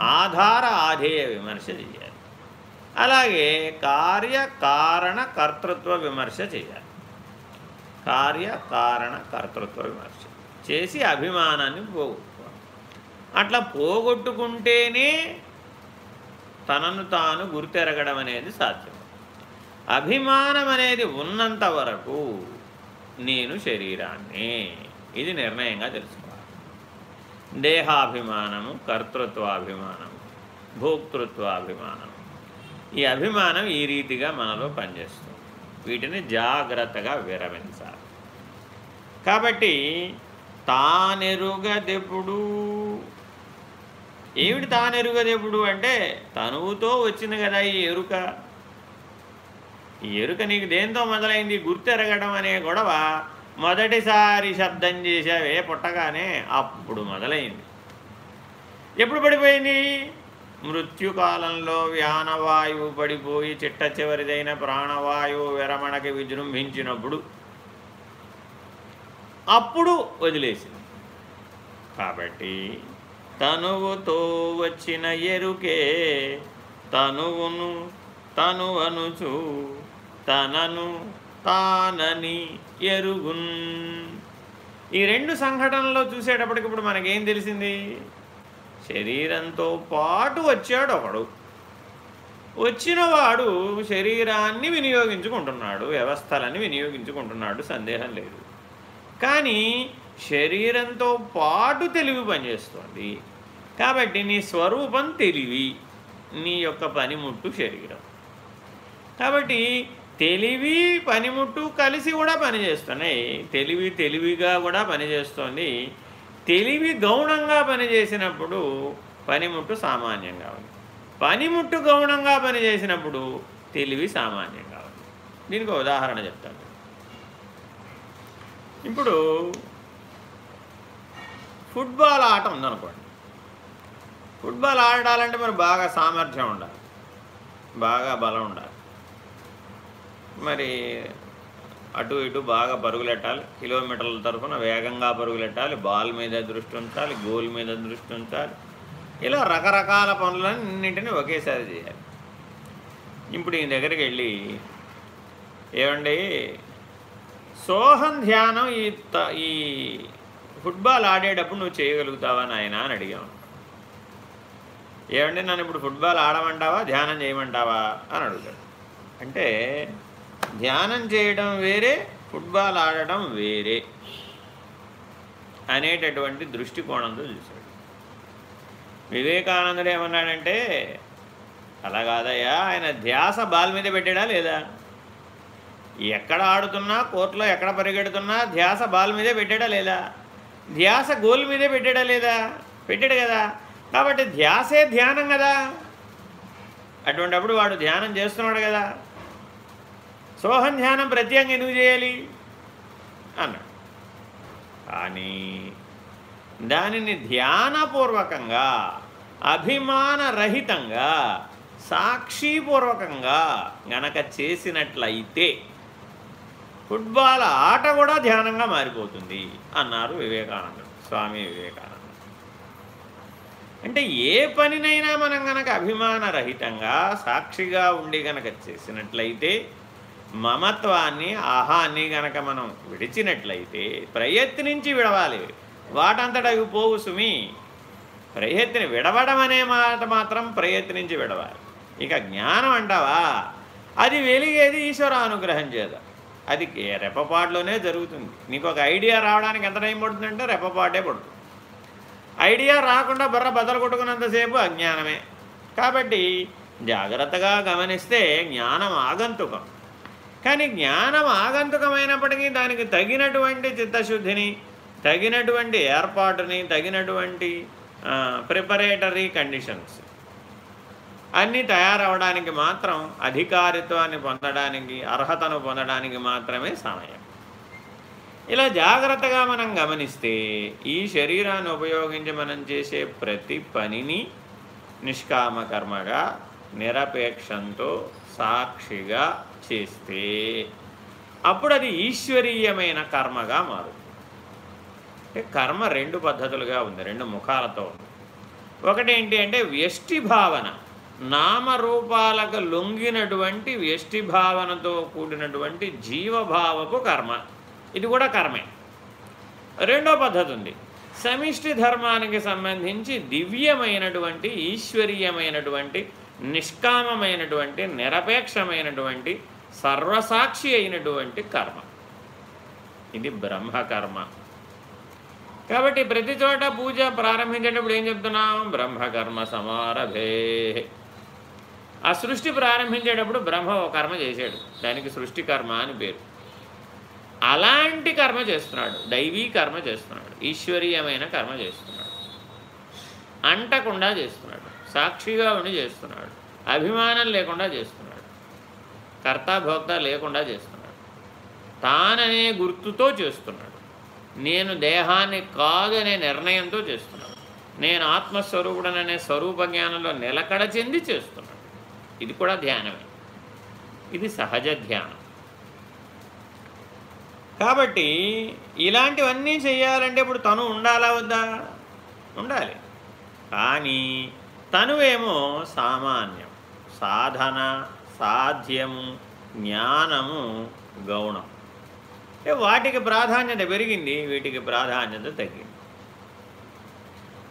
ఆధార ఆధేయ విమర్శ చేయాలి. అలాగే కార్యకారణ కర్తృత్వ విమర్శ చేయాలి. కార్యకారణ కర్తృత్వ విమర్శ చేసి అభిమానాన్ని పోగొట్టుకోవాలి. అట్లా పోగొట్టుకుంటేనే తనను తాను గుర్తెరగడం అనేది సాధ్యం. అభిమానం అనేది ఉన్నంత వరకు నేను శరీరాన్ని ఇది నిర్ణయంగా తెలుసుకోవాలి. దేహాభిమానము కర్తృత్వాభిమానము భోక్తృత్వాభిమానము ఈ అభిమానం ఈ రీతిగా మనలో పనిచేస్తుంది. వీటిని జాగ్రత్తగా విరమించాలి. కాబట్టి తానెరుగదెప్పుడు ఏమిటి తాను ఎరుగదెప్పుడు అంటే తనువుతో వచ్చింది కదా ఈ ఎరుక. ఈ ఎరుక నీకు దేంతో మొదలైంది? గుర్తెరగడం అనే గొడవ మొదటిసారి శబ్దం చేసావే పుట్టగానే అప్పుడు మొదలైంది. ఎప్పుడు పడిపోయింది? మృత్యుకాలంలో వ్యానవాయువు పడిపోయి చిట్ట చివరిదైన ప్రాణవాయువు విరమణకి విజృంభించినప్పుడు అప్పుడు వదిలేసింది. కాబట్టి తనువుతో వచ్చిన ఎరుకే తనువును తను అనుచు తనను తానని ఎరుగున్. ఈ రెండు సంఘటనలో చూసేటప్పటికి ఇప్పుడు మనకేం తెలిసింది? శరీరంతో పాటు వచ్చాడు ఒకడు వచ్చినవాడు శరీరాన్ని వినియోగించుకుంటున్నాడు వ్యవస్థలని వినియోగించుకుంటున్నాడు సందేహం లేదు. కానీ శరీరంతో పాటు తెలివి పనిచేస్తుంది. కాబట్టి నీ స్వరూపం తెలివి నీ యొక్క పనిముట్టు శరీరం. కాబట్టి తెలివి పనిముట్టు కలిసి కూడా పనిచేస్తున్నాయి. తెలివి తెలివిగా కూడా పనిచేస్తుంది. తెలివి గౌణంగా పనిచేసినప్పుడు పనిముట్టు సామాన్యంగా ఉంది. పనిముట్టు గౌణంగా పనిచేసినప్పుడు తెలివి సామాన్యంగా ఉంది. దీనికి ఉదాహరణ చెప్తాను. ఇప్పుడు ఫుట్బాల్ ఆట ఉందనుకోండి. ఫుట్బాల్ ఆడాలంటే మరి బాగా సామర్థ్యం ఉండాలి. బాగా బలం ఉండాలి. మరి అటు ఇటు బాగా పరుగులెట్టాలి. కిలోమీటర్ల తరఫున వేగంగా పరుగులెట్టాలి. బాల్ మీద దృష్టి ఉంచాలి. గోల్ మీద దృష్టి ఉంచాలి. ఇలా రకరకాల పనులన్నింటినీ ఒకేసారి చేయాలి. ఇప్పుడు ఈ దగ్గరికి వెళ్ళి ఏమండి? సోహం ధ్యానం ఈ ఈ ఫుట్బాల్ ఆడేటప్పుడు నువ్వు చేయగలుగుతావా నాయన అని అడిగాను. ఏమంటే నన్ను ఇప్పుడు ఫుట్బాల్ ఆడమంటావా ధ్యానం చేయమంటావా అని అడుగుతాడు. అంటే ధ్యానం చేయడం వేరే ఫుట్బాల్ ఆడటం వేరే అనేటటువంటి దృష్టికోణంతో చూశాడు. వివేకానందుడు ఏమన్నాడంటే అలా కాదయ్యా ఆయన ధ్యాస బాల్ మీద పెట్టాడా లేదా? ఎక్కడ ఆడుతున్నా కోర్టులో ఎక్కడ పరిగెడుతున్నా ధ్యాస బాల్ మీదే పెట్టాడా లేదా? ధ్యాస గోల్ మీదే పెట్టాడా లేదా? పెట్టాడు కదా. కాబట్టి ధ్యాసే ధ్యానం కదా. అటువంటిప్పుడు వాడు ధ్యానం చేస్తున్నాడు కదా. సోహం ధ్యానం ప్రత్యేకంగా ఎందుకు చేయాలి? అన్నాడు. కానీ దానిని ధ్యానపూర్వకంగా అభిమానరహితంగా సాక్షిపూర్వకంగా గనక చేసినట్లయితే ఫుట్బాల్ ఆట కూడా ధ్యానంగా మారిపోతుంది అన్నారు వివేకానందుడు స్వామి వివేకానంద అంటే ఏ పనినైనా మనం గనక అభిమానరహితంగా సాక్షిగా ఉండి గనక చేసినట్లయితే మమత్వాన్ని ఆహాన్ని గనక మనం విడిచినట్లయితే ప్రయత్నించి విడవాలి. వాటంతట అవి పోవు సుమి. ప్రయత్ని విడవడం అనే మాట మాత్రం ప్రయత్నించి విడవాలి. ఇక జ్ఞానం అంటావా? అది వెలిగేది ఈశ్వర అనుగ్రహం చేత. అది రెప్పపాటులోనే జరుగుతుంది. నీకు ఒక ఐడియా రావడానికి ఎంత టైం పడుతుందంటే రెప్పపాటే పడుతుంది. ఐడియా రాకుండా బర్ర బదలు కొట్టుకున్నంతసేపు అజ్ఞానమే. కాబట్టి జాగ్రత్తగా గమనిస్తే జ్ఞానం ఆగంతుకం. కానీ జ్ఞానం ఆగంతుకమైనప్పటికీ దానికి తగినటువంటి చిత్తశుద్ధిని తగినటువంటి ఏర్పాటుని తగినటువంటి ప్రిపరేటరీ కండిషన్స్ అన్నీ తయారవడానికి మాత్రం అధికారిత్వాన్ని పొందడానికి అర్హతను పొందడానికి మాత్రమే సమయం. ఇలా జాగ్రత్తగా మనం గమనిస్తే ఈ శరీరాన్ని ఉపయోగించి మనం చేసే ప్రతి పనిని నిష్కామకర్మగా నిరపేక్షంతో సాక్షిగా చేస్తే అప్పుడు అది ఈశ్వరీయమైన కర్మగా మారుతుంది. కర్మ రెండు పద్ధతులుగా ఉంది రెండు ముఖాలతో ఉంది. ఒకటేంటి అంటే వ్యష్టి భావన. నామరూపాలకు లొంగినటువంటి వ్యష్టి భావనతో కూడినటువంటి జీవభావపు కర్మ. ఇది కూడా కర్మే. రెండో పద్ధతి ఉంది. సమిష్టి ధర్మానికి సంబంధించి దివ్యమైనటువంటి ఈశ్వరీయమైనటువంటి నిష్కామమైనటువంటి నిరపేక్షమైనటువంటి సర్వసాక్షి అయినటువంటి కర్మ. ఇది బ్రహ్మకర్మ. కాబట్టి ప్రతి చోట పూజ ప్రారంభించేటప్పుడు ఏం చెప్తున్నాం? బ్రహ్మకర్మ సమారభే. ఆ సృష్టి ప్రారంభించేటప్పుడు బ్రహ్మ ఒక కర్మ చేశాడు. దానికి సృష్టి కర్మ అని పేరు. అలాంటి కర్మ చేస్తున్నాడు. దైవీ కర్మ చేస్తున్నాడు. ఈశ్వరీయమైన కర్మ చేస్తున్నాడు. అంటకుండా చేస్తున్నాడు. సాక్షిగా ఉండి చేస్తున్నాడు. అభిమానం లేకుండా చేస్తున్నాడు. కర్తాభోక్త లేకుండా చేస్తున్నాడు. తాననే గుర్తుతో చేస్తున్నాడు. నేను దేహాన్ని కాదనే నిర్ణయంతో చేస్తున్నాడు. నేను ఆత్మస్వరూపుడననే స్వరూప జ్ఞానంలో నిలకడ చెంది చేస్తున్నాడు. ఇది కూడా ధ్యానమే. ఇది సహజ ధ్యానం. కాబట్టి ఇలాంటివన్నీ చేయాలంటే ఇప్పుడు తను ఉండాలా వద్దా? ఉండాలి. కానీ తనువేమో సామాన్యం. సాధన సాధ్యము జ్ఞానము గౌణం. వాటికి ప్రాధాన్యత పెరిగింది వీటికి ప్రాధాన్యత తగ్గింది.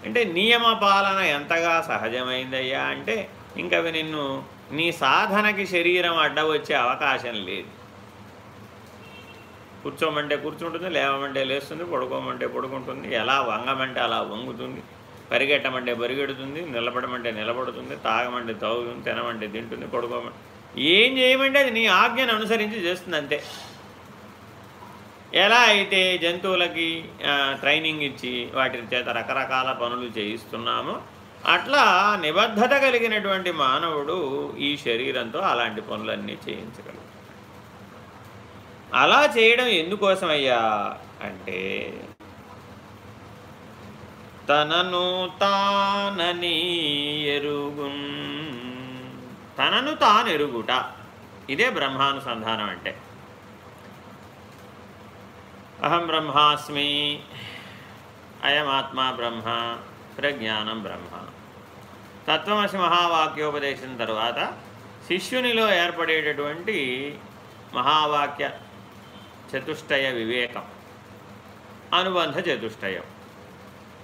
అంటే నియమ పాలన ఎంతగా సహజమైందయ్యా అంటే ఇంకవి నిన్ను నీ సాధనకి శరీరం అడ్డవచ్చే అవకాశం లేదు. కూర్చోమంటే కూర్చుంటుంది లేవమంటే లేస్తుంది పడుకోమంటే పడుకుంటుంది ఎలా వంగమంటే అలా వంగుతుంది పరిగెట్టమంటే పరిగెడుతుంది నిలబడమంటే నిలబడుతుంది తాగమంటే తాగుతుంది తినమంటే తింటుంది పడుకోమంటే. ఏం చేయమంటే అది నీ ఆజ్ఞను అనుసరించి చేస్తుంది అంతే. ఎలా అయితే జంతువులకి ట్రైనింగ్ ఇచ్చి వాటి చేత రకరకాల పనులు చేయిస్తున్నామో అట్లా నిబద్ధత కలిగినటువంటి మానవుడు ఈ శరీరంతో అలాంటి పనులన్నీ చేయించగలడు. అలా చేయడం ఎందుకోసమయ్యా అంటే తనను తానని ఎరుగున్ తనను తానెరుగుట ఇదే బ్రహ్మానుసంధానం అంటే. అహం బ్రహ్మాస్మి అయమాత్మా బ్రహ్మ ప్రజ్ఞానం బ్రహ్మ. తత్వమసి మహావాక్యోపదేశం తర్వాత శిష్యునిలో ఏర్పడేటటువంటి మహావాక్య చతుష్టయ వివేకం అనుబంధ చతుష్టయం.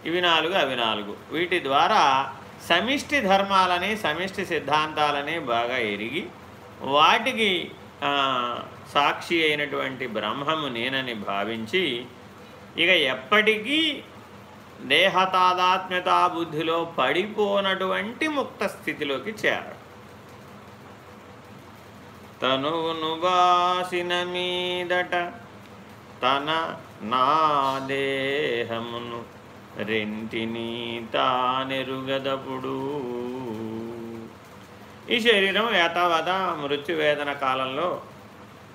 ఇవి నాలుగు అవి నాలుగు. వీటి ద్వారా సమిష్టి ధర్మాలని సమిష్టి సిద్ధాంతాలని బాగా ఎరిగి వాటికి సాక్షి అయినటువంటి బ్రహ్మము నేనని భావించి ఇక ఎప్పటికీ దేహతాదాత్మ్యతా బుద్ధిలో పడిపోనటువంటి ముక్త స్థితిలోకి చేరారు తనువును బాసిన మీదట తన నా దేహమును రెంటిని తానెరుగదపుడు. ఈ శరీరం యథావత మృత్యువేదన కాలంలో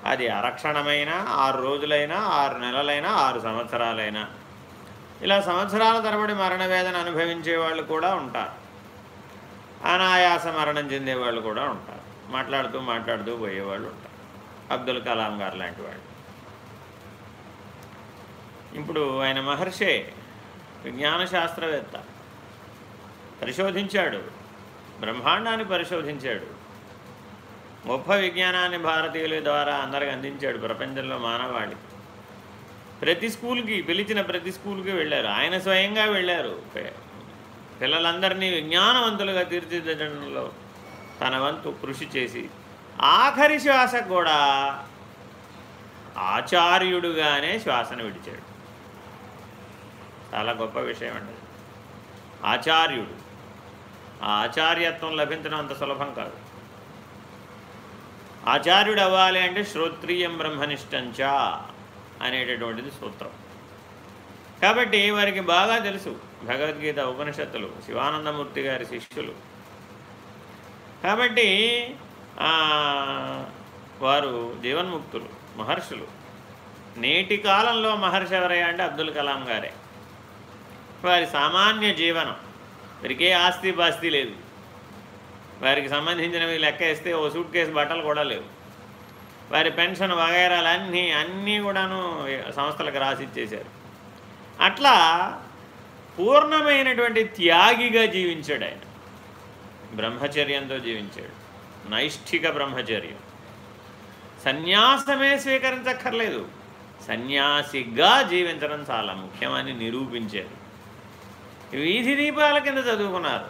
అది అరక్షణమైన ఆరు రోజులైనా ఆరు నెలలైనా ఆరు సంవత్సరాలైనా ఇలా సంవత్సరాల తరబడి మరణ వేదన అనుభవించే వాళ్ళు కూడా ఉంటారు. అనాయాస మరణం చెందేవాళ్ళు కూడా ఉంటారు. మాట్లాడుతూ మాట్లాడుతూ పోయేవాళ్ళు ఉంటారు. అబ్దుల్ కలాం గారు లాంటి వాళ్ళు. ఇప్పుడు ఆయన మహర్షే విజ్ఞాన శాస్త్రవేత్త పరిశోధించాడు. బ్రహ్మాండాన్ని పరిశోధించాడు. గొప్ప విజ్ఞానాన్ని భారతీయుల ద్వారా అందరికి అందించాడు. ప్రపంచంలో మానవాళికి. ప్రతి స్కూల్కి పిలిచిన ప్రతి స్కూల్కి వెళ్ళారు. ఆయన స్వయంగా వెళ్ళారు. పిల్లలందరినీ విజ్ఞానవంతులుగా తీర్చిదిద్దడంలో తన వంతు కృషి చేసి ఆఖరి శ్వాస కూడా ఆచార్యుడుగానే శ్వాసను విడిచాడు. చాలా గొప్ప విషయం అండి. ఆచార్యుడు. ఆ ఆచార్యత్వం లభించడం అంత సులభం కాదు. ఆచార్యుడు అవ్వాలి అంటే శ్రోత్రియం బ్రహ్మనిష్టంచా. అనేటటువంటిది సూత్రం కాబట్టి వారికి బాగా తెలుసు భగవద్గీత ఉపనిషత్తులు శివానందమూర్తి గారి శిష్యులు. కాబట్టి వారు జీవన్ముక్తులు మహర్షులు. నేటి కాలంలో మహర్షి ఎవరయ్యా అంటే అబ్దుల్ కలాం గారే. వారి సామాన్య జీవనం వారికి ఏ ఆస్తి పాస్తి లేదు. వారికి సంబంధించినవి లెక్క వేస్తే ఓ సూట్ కేసు బట్టలు కూడా లేవు. వారి పెన్షన్ వగైరాలు అన్నీ అన్నీ కూడాను సంస్థలకు రాసిచ్చేశారు. అట్లా పూర్ణమైనటువంటి త్యాగిగా జీవించాడు ఆయన. బ్రహ్మచర్యంతో జీవించాడు. నైష్ఠిక బ్రహ్మచర్యం. సన్యాసమే స్వీకరించక్కర్లేదు. సన్యాసిగా జీవించడం చాలా ముఖ్యమని నిరూపించారు. వీధి దీపాల కింద చదువుకున్నారు.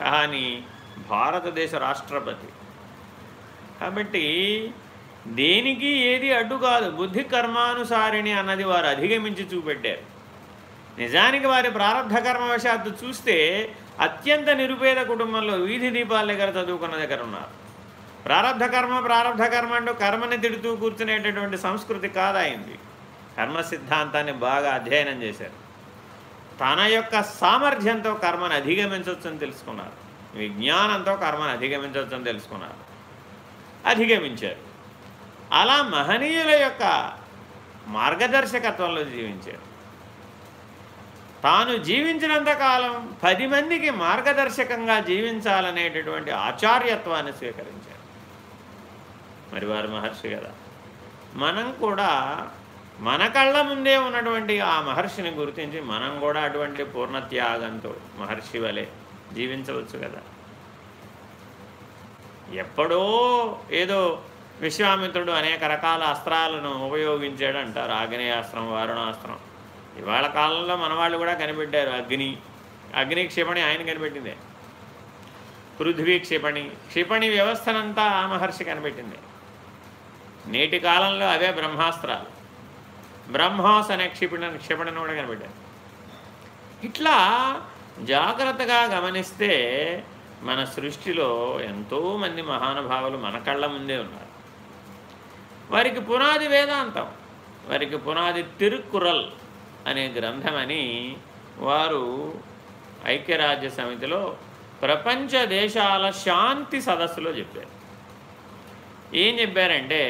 కానీ భారతదేశ రాష్ట్రపతి కాబట్టి దేనికి ఏది అడ్డు కాదు. బుద్ధి కర్మానుసారిణి అన్నది వారు అధిగమించి చూపెట్టారు. నిజానికి వారి ప్రారంభ కర్మవశాత్తు చూస్తే అత్యంత నిరుపేద కుటుంబంలో వీధి దీపాల దగ్గర చదువుకున్న దగ్గర ఉన్నారు. ప్రారంభ కర్మ ప్రారంభ కర్మ అంటూ కర్మని తిడుతూ కూర్చునేటటువంటి సంస్కృతి కాదాయింది కర్మ సిద్ధాంతాన్ని బాగా అధ్యయనం చేశారు. తన యొక్క సామర్థ్యంతో కర్మను అధిగమించవచ్చని తెలుసుకున్నారు. విజ్ఞానంతో కర్మను అధిగమించవచ్చని తెలుసుకున్నారు. అధిగమించారు. అలా మహనీయుల యొక్క మార్గదర్శకత్వంలో జీవించారు. తాను జీవించినంతకాలం పది మందికి మార్గదర్శకంగా జీవించాలనేటటువంటి ఆచార్యత్వాన్ని స్వీకరించారు. మరి వారు మహర్షి కదా. మనం కూడా మన కళ్ళ ముందే ఉన్నటువంటి ఆ మహర్షిని గుర్తించి మనం కూడా అటువంటి పూర్ణత్యాగంతో మహర్షి వలె జీవించవచ్చు కదా. ఎప్పుడో ఏదో విశ్వామిత్రుడు అనేక రకాల అస్త్రాలను ఉపయోగించాడు అంటారు ఆగ్నేయాస్త్రం వారుణాస్త్రం. ఇవాళ కాలంలో మనవాళ్ళు కూడా కనిపెట్టారు అగ్ని. అగ్ని క్షిపణి ఆయన కనిపెట్టిందే. పృథ్వీ క్షిపణి. క్షిపణి వ్యవస్థనంతా ఆ మహర్షి కనిపెట్టింది. నేటి కాలంలో అవే బ్రహ్మాస్త్రాలు. బ్రహ్మాస్ అనే క్షిపణ క్షిపణిని కూడా కనిపెట్టారు. ఇట్లా జాగ్రత్తగా గమనిస్తే మన సృష్టిలో ఎంతోమంది మహానుభావులు మన కళ్ళ ముందే ఉన్నారు. వారికి పునాది వేదాంతం వారికి పునాది తిరుక్కురల్ అనే గ్రంథమని వారు ఐక్యరాజ్య సమితిలో ప్రపంచ దేశాల శాంతి సదస్సులో చెప్పారు. ఏం చెప్పారంటే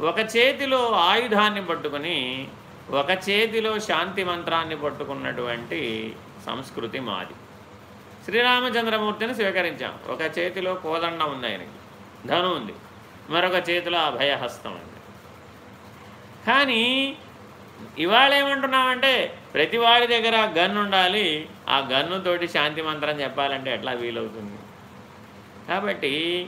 ఒక చేతిలో ఆయుధాన్ని పట్టుకుని ఒక చేతిలో శాంతి మంత్రాన్ని పట్టుకున్నటువంటి సంస్కృతి మాది. శ్రీరామచంద్రమూర్తిని స్వీకరించాం. ఒక చేతిలో కోదండం ఉంది ఆయనకి. ధను ఉంది. మరొక చేతిలో అభయహస్తం ఉంది. కానీ ఇవాళ ఏమంటున్నామంటే ప్రతి వాడి దగ్గర గన్ను ఉండాలి. ఆ గన్నుతోటి శాంతి మంత్రం చెప్పాలంటే ఎట్లా వీలవుతుంది? కాబట్టి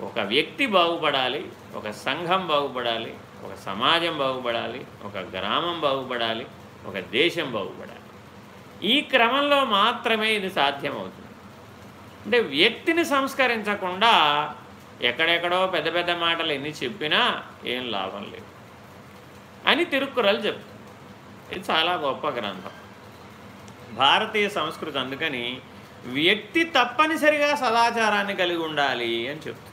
ఒక వ్యక్తి బాగుపడాలి ఒక సంఘం బాగుపడాలి ఒక సమాజం బాగుపడాలి ఒక గ్రామం బాగుపడాలి ఒక దేశం బాగుపడాలి. ఈ క్రమంలో మాత్రమే ఇది సాధ్యమవుతుంది. అంటే వ్యక్తిని సంస్కరించకుండా ఎక్కడెక్కడో పెద్ద పెద్ద మాటలు ఎన్ని చెప్పినా ఏం లాభం లేదు. అని తిరుక్కురలు చెప్తుంది ఇది చాలా గొప్ప గ్రంథం. భారతీయ సంస్కృతి అందుకని వ్యక్తి తప్పనిసరిగా సదాచారాన్ని కలిగి ఉండాలి అని చెప్తుంది.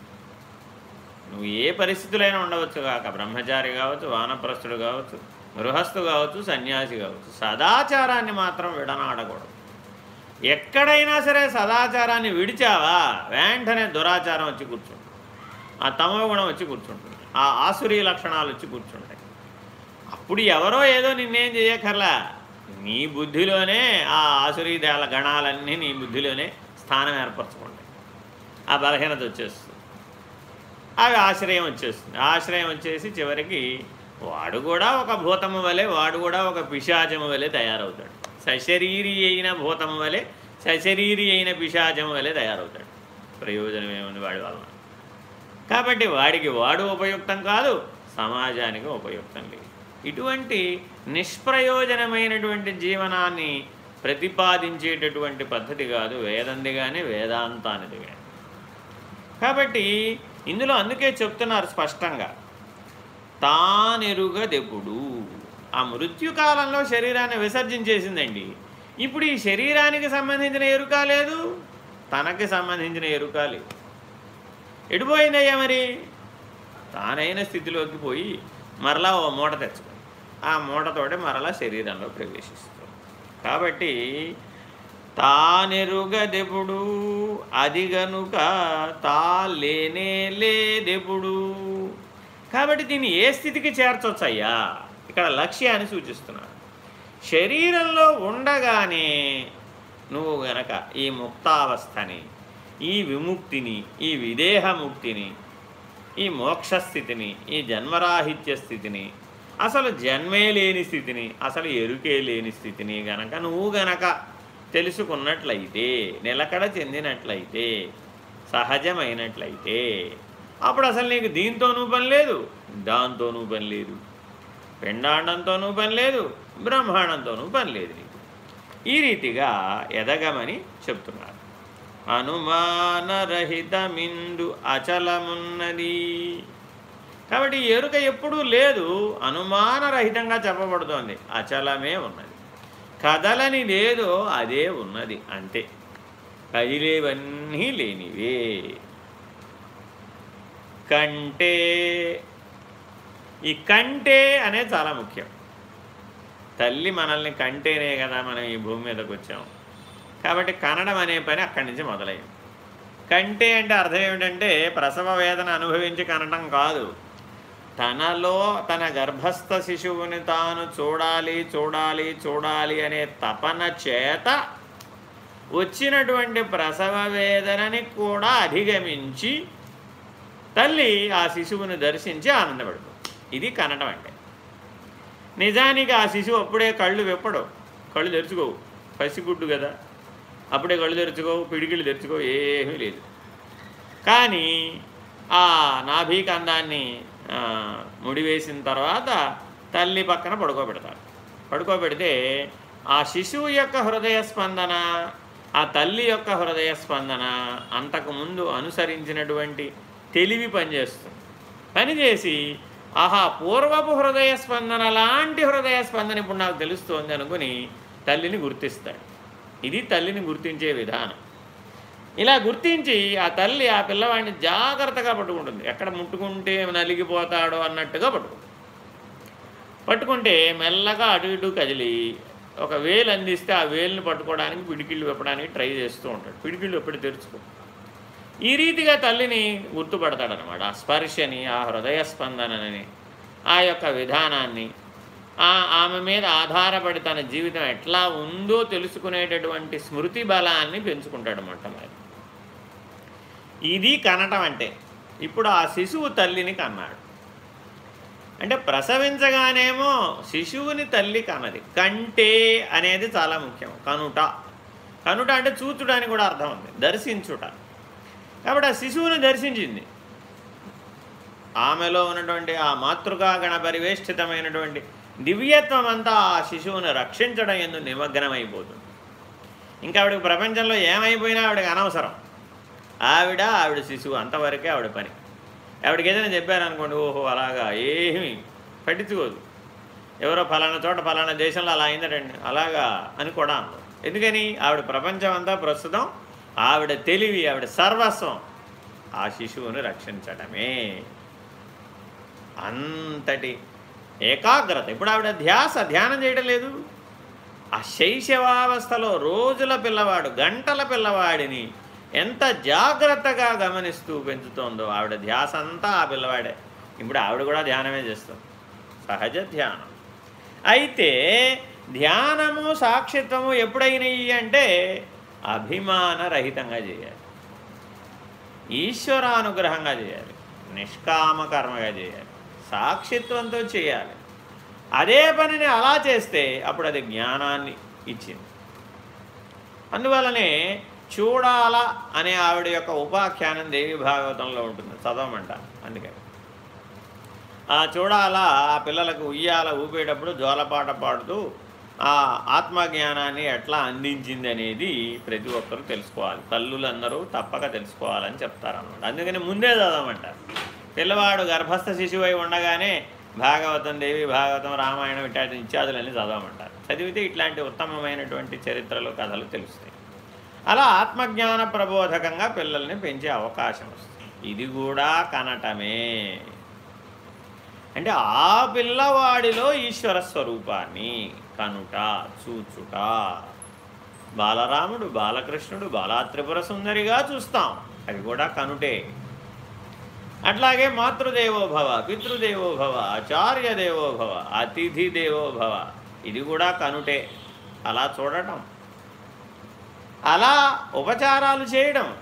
నువ్వు ఏ పరిస్థితులైనా ఉండవచ్చు కాక బ్రహ్మచారి కావచ్చు వానప్రస్థుడు కావచ్చు గృహస్థు కావచ్చు సన్యాసి కావచ్చు సదాచారాన్ని మాత్రం విడనాడకూడదు. ఎక్కడైనా సరే సదాచారాన్ని విడిచావా వెంటనే దురాచారం వచ్చి కూర్చుంటుంది. ఆ తమోగుణం వచ్చి కూర్చుంటుంది. ఆ ఆసురీ లక్షణాలు వచ్చి కూర్చుంటాయి. అప్పుడు ఎవరో ఏదో నిన్నేం చేయకర్లా నీ బుద్ధిలోనే ఆ ఆసురీ దేల గణాలన్నీ నీ బుద్ధిలోనే స్థానం ఏర్పరచుకుంటాయి. ఆ బలహీనత వచ్చేస్తుంది. అవి ఆశ్రయం వచ్చేస్తుంది. ఆశ్రయం వచ్చేసి చివరికి వాడు కూడా ఒక భూతము వలె వాడు కూడా ఒక పిశాచము వలె తయారవుతాడు. సశరీరి అయిన భూతము వలె సశరీరి అయిన పిశాచము వలె తయారవుతాడు. ప్రయోజనం ఏముంది వాడి వలన? కాబట్టి వాడికి వాడు ఉపయుక్తం కాదు సమాజానికి ఉపయుక్తం లేదు. ఇటువంటి నిష్ప్రయోజనమైనటువంటి జీవనాన్ని ప్రతిపాదించేటటువంటి పద్ధతి కాదు వేదంది కానీ వేదాంతానిది కానీ కాబట్టి ఇందులో అందుకే చెప్తున్నారు స్పష్టంగా తానెరుగ తానెరుగదెప్పుడు ఆ మృత్యుకాలంలో శరీరాన్ని విసర్జించేసిందండి. ఇప్పుడు ఈ శరీరానికి సంబంధించిన ఎరుక లేదు తనకి సంబంధించిన ఎరుక లేదు. ఎడిపోయిందయ్యా మరి? తానైన స్థితిలోకి పోయి మరలా ఓ మూట తెచ్చుకుంది ఆ మూటతోటే మరలా శరీరంలో ప్రవేశిస్తుంది. కాబట్టి తానెరుగదెప్పుడు అది గనుక తా లేనే లేదెప్పుడు కాబట్టి దీన్ని ఏ స్థితికి చేర్చొచ్చయ్యా? ఇక్కడ లక్ష్యాన్ని సూచిస్తున్నాడు. శరీరంలో ఉండగానే నువ్వు గనక ఈ ముక్తావస్థని ఈ విముక్తిని ఈ విదేహముక్తిని ఈ మోక్షస్థితిని ఈ జన్మరాహిత్య స్థితిని అసలు జన్మే లేని స్థితిని అసలు ఎరుకే లేని స్థితిని గనక నువ్వు గనక తెలుసుకున్నట్లయితే నిలకడ చెందినట్లయితే సహజమైనట్లయితే అప్పుడు అసలు నీకు దీంతోనూ పని లేదు దాంతోనూ పని లేదు. పిండాండంతోనూ పని లేదు బ్రహ్మాండంతోనూ పని లేదు నీకు. ఈ రీతిగా ఎదగమని చెప్తున్నారు. అనుమానరహితమిందు అచలమున్నది. కాబట్టి ఎరుక ఎప్పుడూ లేదు అనుమానరహితంగా చెప్పబడుతోంది అచలమే ఉన్నది. కదలని లేదో అదే ఉన్నది అంతే. కదిలేవన్నీ లేనివే. కంటే ఈ కంటే అనేది చాలా ముఖ్యం. తల్లి మనల్ని కంటేనే కదా మనం ఈ భూమి మీదకి వచ్చాం. కాబట్టి కనడం అనే పని అక్కడి నుంచి మొదలైంది కంటే అంటే అర్థం ఏమిటంటే ప్రసవ వేదన అనుభవించి కనడం కాదు. తనలో తన గర్భస్థ శిశువుని తాను చూడాలి చూడాలి చూడాలి అనే తపన చేత వచ్చినటువంటి ప్రసవ వేదనని కూడా అధిగమించి తల్లి ఆ శిశువుని దర్శించి ఆనందపడుతుంది. ఇది కనడం అంటే. నిజానికి ఆ శిశువు అప్పుడే కళ్ళు విప్పడు. కళ్ళు తెరుచుకోవు. పసిగుడ్డు కదా. అప్పుడే కళ్ళు తెరుచుకోవు పిడికిళ్ళు తెరుచుకోవు ఏమీ లేదు. కానీ ఆ నాభీకందాన్ని ముడివేసిన తర్వాత తల్లి పక్కన పడుకోబెడతారు. పడుకోబెడితే ఆ శిశువు యొక్క హృదయ స్పందన ఆ తల్లి యొక్క హృదయ స్పందన అంతకుముందు అనుసరించినటువంటి తెలివి పనిచేస్తుంది. పనిచేసి ఆహా పూర్వపు హృదయ స్పందన లాంటి హృదయ స్పందన ఇప్పుడు నాకు తెలుస్తోంది అనుకుని తల్లిని గుర్తిస్తాడు. ఇది తల్లిని గుర్తించే విధానం. ఇలా గుర్తించి ఆ తల్లి ఆ పిల్లవాడిని జాగ్రత్తగా పట్టుకుంటుంది. ఎక్కడ ముట్టుకుంటే నలిగిపోతాడో అన్నట్టుగా పట్టుకుంటుంది. పట్టుకుంటే మెల్లగా అటు ఇటు కదిలి ఒక వేలు అందిస్తే ఆ వేలుని పట్టుకోవడానికి పిడికిళ్ళు విప్పడానికి ట్రై చేస్తూ ఉంటాడు. పిడికిళ్ళు ఎప్పుడు తెరుచుకో. ఈ రీతిగా తల్లిని గుర్తుపడతాడనమాట ఆ స్పర్శని ఆ హృదయ స్పందనని ఆ యొక్క విధానాన్ని ఆ ఆమె మీద ఆధారపడి తన జీవితం ఎట్లా ఉందో తెలుసుకునేటటువంటి స్మృతి బలాన్ని పెంచుకుంటాడు మొట్టమొదటి. ఇది కనటం అంటే ఇప్పుడు ఆ శిశువు తల్లిని కన్నాడు. అంటే ప్రసవించగానేమో శిశువుని తల్లి కన్నది. కంటే అనేది చాలా ముఖ్యం. కనుట. కనుట అంటే చూచుడానికి కూడా అర్థం ఉంది. దర్శించుట. కాబట్టి ఆ శిశువుని దర్శించింది. ఆమెలో ఉన్నటువంటి ఆ మాతృకా గణ పరివేష్టితమైనటువంటి దివ్యత్వం అంతా ఆ శిశువును రక్షించడం ఎందు నిమగ్నమైపోతుంది. ఇంకా ఆవిడకి ప్రపంచంలో ఏమైపోయినా ఆవిడకి అనవసరం. ఆవిడ ఆవిడ శిశువు అంతవరకే ఆవిడ పని. ఆవిడకి ఏదైనా చెప్పారనుకోండి ఓహో అలాగా ఏమీ పట్టించుకోదు. ఎవరో ఫలానా చోట ఫలానా దేశంలో అలా అయిందటండి అలాగా అని కూడా ఎందుకని? ఆవిడ ప్రపంచం అంతా ప్రస్తుతం ఆవిడ తెలివి ఆవిడ సర్వస్వం. ఆ శిశువును రక్షించడమే. అంతటి ఏకాగ్రత. ఇప్పుడు ఆవిడ ధ్యాస ధ్యానం చేయడం లేదు. ఆ శైశవావస్థలో రోజుల పిల్లవాడు గంటల పిల్లవాడిని ఎంత జాగ్రత్తగా గమనిస్తూ పెంచుతోందో ఆవిడ ధ్యాస అంతా ఆ పిల్లవాడే. ఇప్పుడు ఆవిడ కూడా ధ్యానమే చేస్తుంది. సహజ ధ్యానం. అయితే ధ్యానము సాక్షిత్వము ఎప్పుడైనాయి అంటే అభిమానరహితంగా చేయాలి. ఈశ్వరానుగ్రహంగా చేయాలి. నిష్కామకర్మగా చేయాలి. సాక్షిత్వంతో చేయాలి. అదే పనిని అలా చేస్తే అప్పుడు అది జ్ఞానాన్ని ఇచ్చింది. అందువలనే చూడాల అనే ఆవిడ యొక్క ఉపాఖ్యానం దేవి భాగవతంలో ఉంటుంది. చదవమంట అందుకని. ఆ చూడాల ఆ పిల్లలకు ఉయ్యాల ఊపేటప్పుడు జోలపాట పాడుతూ ఆ ఆత్మజ్ఞానాన్ని ఎట్లా అందించింది అనేది ప్రతి ఒక్కరూ తెలుసుకోవాలి. తల్లులందరూ తప్పక తెలుసుకోవాలని చెప్తారన్నమాట. అందుకని ముందే చదవమంటారు పిల్లవాడు గర్భస్థ శిశువై ఉండగానే భాగవతం దేవి భాగవతం రామాయణం ఇట్లాంటి ఇత్యాదులన్నీ చదవమంటారు చదివితే ఇట్లాంటి ఉత్తమమైనటువంటి చరిత్రలు కథలు తెలుస్తాయి. అలా ఆత్మజ్ఞాన ప్రబోధకంగా పిల్లల్ని పెంచే అవకాశం వస్తుంది. ఇది కూడా కనటమే. అంటే ఆ పిల్లవాడిలో ఈశ్వర స్వరూపాన్ని కనుట చూచుట. బాలరాముడు బాలకృష్ణుడు బాలాత్రిపుర సుందరిగా చూస్తాం. అది కూడా కనుటే. అట్లాగే మాతృదేవోభవ పితృదేవోభవ ఆచార్య దేవోభవ అతిథి దేవోభవ ఇది కూడా కనుటే. అలా చూడటం. అలా ఉపచారాలు చేయడం.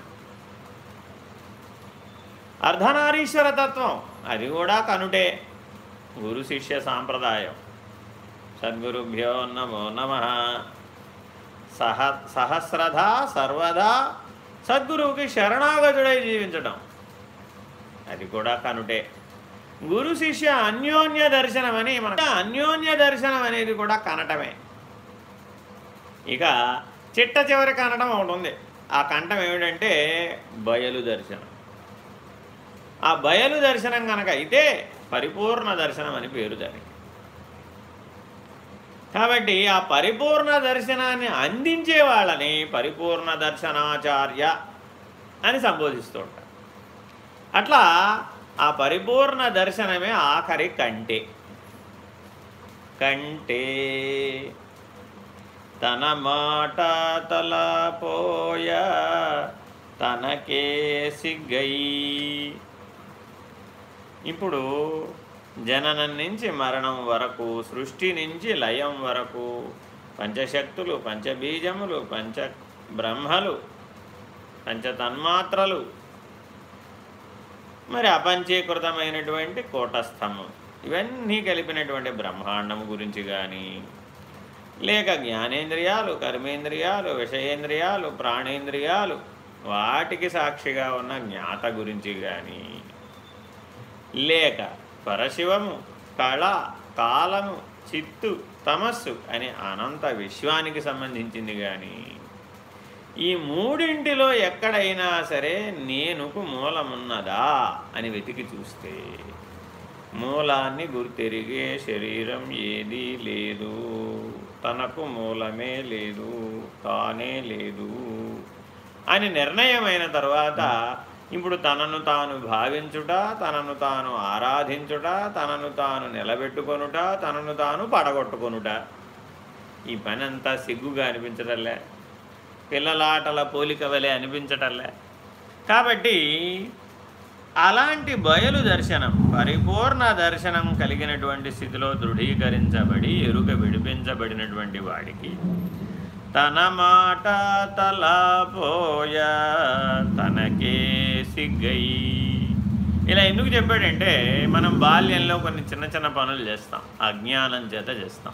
అర్ధనారీశ్వర తత్వం అది కూడా కనుటే. గురు శిష్య సాంప్రదాయం. సద్గురుభ్యో నమో నమ. సహ సహస్రధ సర్వదా సద్గురువుకి శరణాగతుడై జీవించడం అది కూడా కనుటే. గురు శిష్య అన్యోన్య దర్శనం అని మన అన్యోన్య దర్శనం అనేది కూడా కనటమే. ఇక చిట్ట చివరి కనటం ఒకటి ఉంది. ఆ కంఠం ఏమిటంటే బయలు దర్శనం. ఆ బయలు దర్శనం కనుక అయితే పరిపూర్ణ దర్శనం అని పేరు దానికి. కాబట్టి ఆ పరిపూర్ణ దర్శనాన్ని అందించే వాళ్ళని పరిపూర్ణ దర్శనాచార్య అని సంబోధిస్తూ ఉంటారు. అట్లా ఆ పరిపూర్ణ దర్శనమే ఆఖరి కంటే. కంటే తన మాట తలపోయ తనకే సిగ్గయి ఇప్పుడు జననం నుంచి మరణం వరకు సృష్టి నుంచి లయం వరకు పంచశక్తులు పంచబీజములు పంచ బ్రహ్మలు పంచతన్మాత్రలు. మరి అపంచీకృతమైనటువంటి కూటస్థము. ఇవన్నీ కలిపినటువంటి బ్రహ్మాండం గురించి కానీ లేక జ్ఞానేంద్రియాలు కర్మేంద్రియాలు విషయేంద్రియాలు ప్రాణేంద్రియాలు వాటికి సాక్షిగా ఉన్న జ్ఞాత గురించి కానీ లేక పరశివము కళ కాలము చిత్తు తమస్సు అనే అనంత విశ్వానికి సంబంధించింది కానీ ఈ మూడింటిలో ఎక్కడైనా సరే నేనుకు మూలమున్నదా అని వెతికి చూస్తే మూలాన్ని గుర్తెరిగే శరీరం ఏదీ లేదు. తనకు మూలమే లేదు తానే లేదు అని నిర్ణయమైన తర్వాత ఇప్పుడు తనను తాను భావించుట తనను తాను ఆరాధించుట తనను తాను నిలబెట్టుకొనుట తనను తాను పడగొట్టుకొనుట. ఈ పని అంతా సిగ్గుగా అనిపించటంలే పిల్లలాటల పోలిక వలె అనిపించటంలే కాబట్టి అలాంటి బయలు దర్శనం పరిపూర్ణ దర్శనం కలిగినటువంటి స్థితిలో దృఢీకరించబడి ఎరుక విడిపించబడినటువంటి వాడికి తన మాట తలపోయ తనకే సిగ్గై. ఇలా ఎందుకు చెప్పాడంటే మనం బాల్యంలో కొన్ని చిన్న చిన్న పనులు చేస్తాం. అజ్ఞానం చేత చేస్తాం.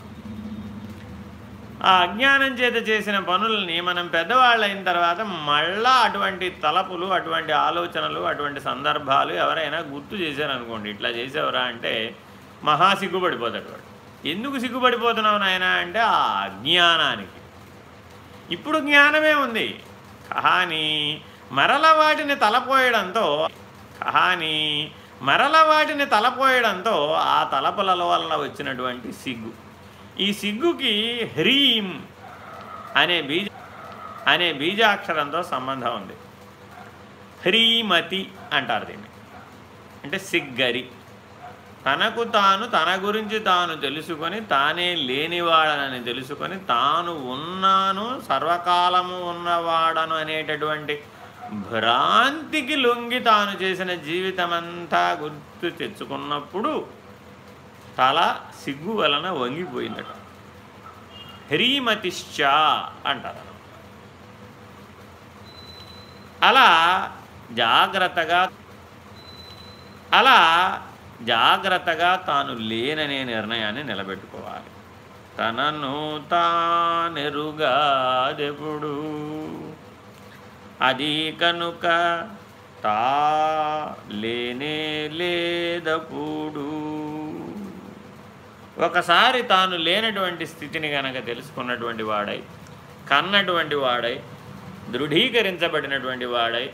ఆ అజ్ఞానం చేత చేసిన పనుల్ని మనం పెద్దవాళ్ళు అయిన తర్వాత మళ్ళా అటువంటి తలపులు అటువంటి ఆలోచనలు అటువంటి సందర్భాలు ఎవరైనా గుర్తు చేశారనుకోండి. ఇట్లా చేసేవరా అంటే మహా సిగ్గుపడిపోతాడు వాడు. ఎందుకు సిగ్గుపడిపోతున్నావు నాయన అంటే ఆ అజ్ఞానానికి ఇప్పుడు జ్ఞానమే ఉంది. కానీ మరల వాటిని తలపోయడంతో కానీ మరల వాటిని తలపోయడంతో ఆ తలపుల వల్ల వచ్చినటువంటి సిగ్గు. ఈ సిగ్గుకి హ్రీం అనే బీజ అనే బీజాక్షరంతో సంబంధం ఉంది. హ్రీమతి అంటారు దీన్ని. అంటే సిగ్గరి. తనకు తాను తన గురించి తాను తెలుసుకొని తానే లేనివాడనని తెలుసుకొని తాను ఉన్నాను సర్వకాలము ఉన్నవాడను అనేటటువంటి భ్రాంతికి లొంగి తాను చేసిన జీవితమంతా గుర్తు తెచ్చుకున్నప్పుడు తల సిగ్గు వలన వంగిపోయిందట. హ్రీమతిశ్చ అంటారు అలా జాగ్రత్తగా అలా జాగ్రత్తగా తాను లేననే నిర్ణయాన్ని నిలబెట్టుకోవాలి. తనను తానెరుగాదెప్పుడు? అది కనుక తా లేనే లేదప్పుడు? ఒకసారి తాను లేనటువంటి స్థితిని గనక తెలుసుకున్నటువంటి వాడై కన్నటువంటి వాడై దృఢీకరించబడినటువంటి వాడై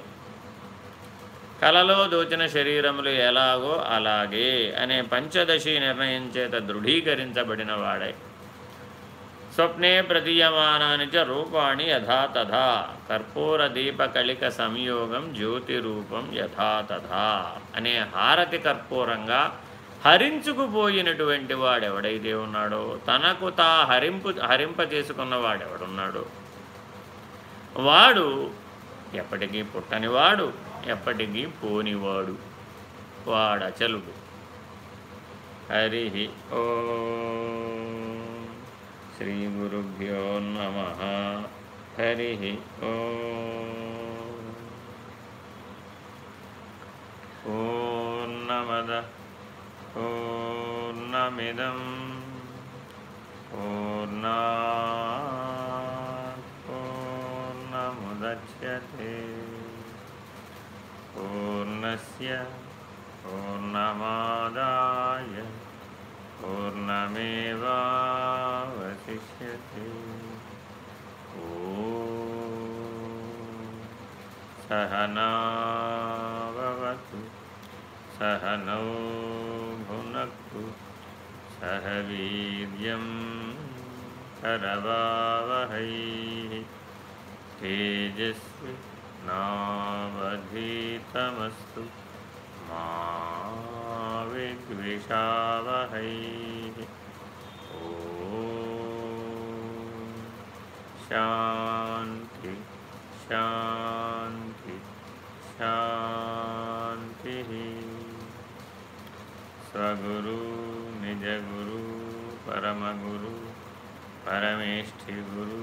కలలో దోచిన శరీరములు ఎలాగో అలాగే అనే పంచదశి నిర్ణయం చేత దృఢీకరించబడిన వాడై. స్వప్నే ప్రతీయమానాని చ రూపాణి యథాతథా కర్పూర దీపకళిక సంయోగం జ్యోతిరూపం రూపం తథా అనే హారతి కర్పూరంగా హరించుకుపోయినటువంటి వాడెవడైతే ఉన్నాడో తనకు తా హరింపు హరింప చేసుకున్న వాడెవడున్నాడో? వాడు ఎప్పటికీ పుట్టనివాడు ఎప్పటికీ పోనివాడు వాడచలుడు హరి ఓ శ్రీ గురుభ్యో నమ హరి ఓ పూర్ణమద పూర్ణమిదం పూర్ణా పూర్ణముద్యతే पूर्णस्य पूर्णमादाय पूर्णमेवावशिष्यते सहनावतु सहनौ भुनक्तु सह वीर्यं करवावहैः तेजस्वि नावधीतमस्तु मा विद्विषावहै ॐ शान्ति शान्ति शान्तिः स्वगुरु निजगुरु परमगुरु परमेष्ठिगुरु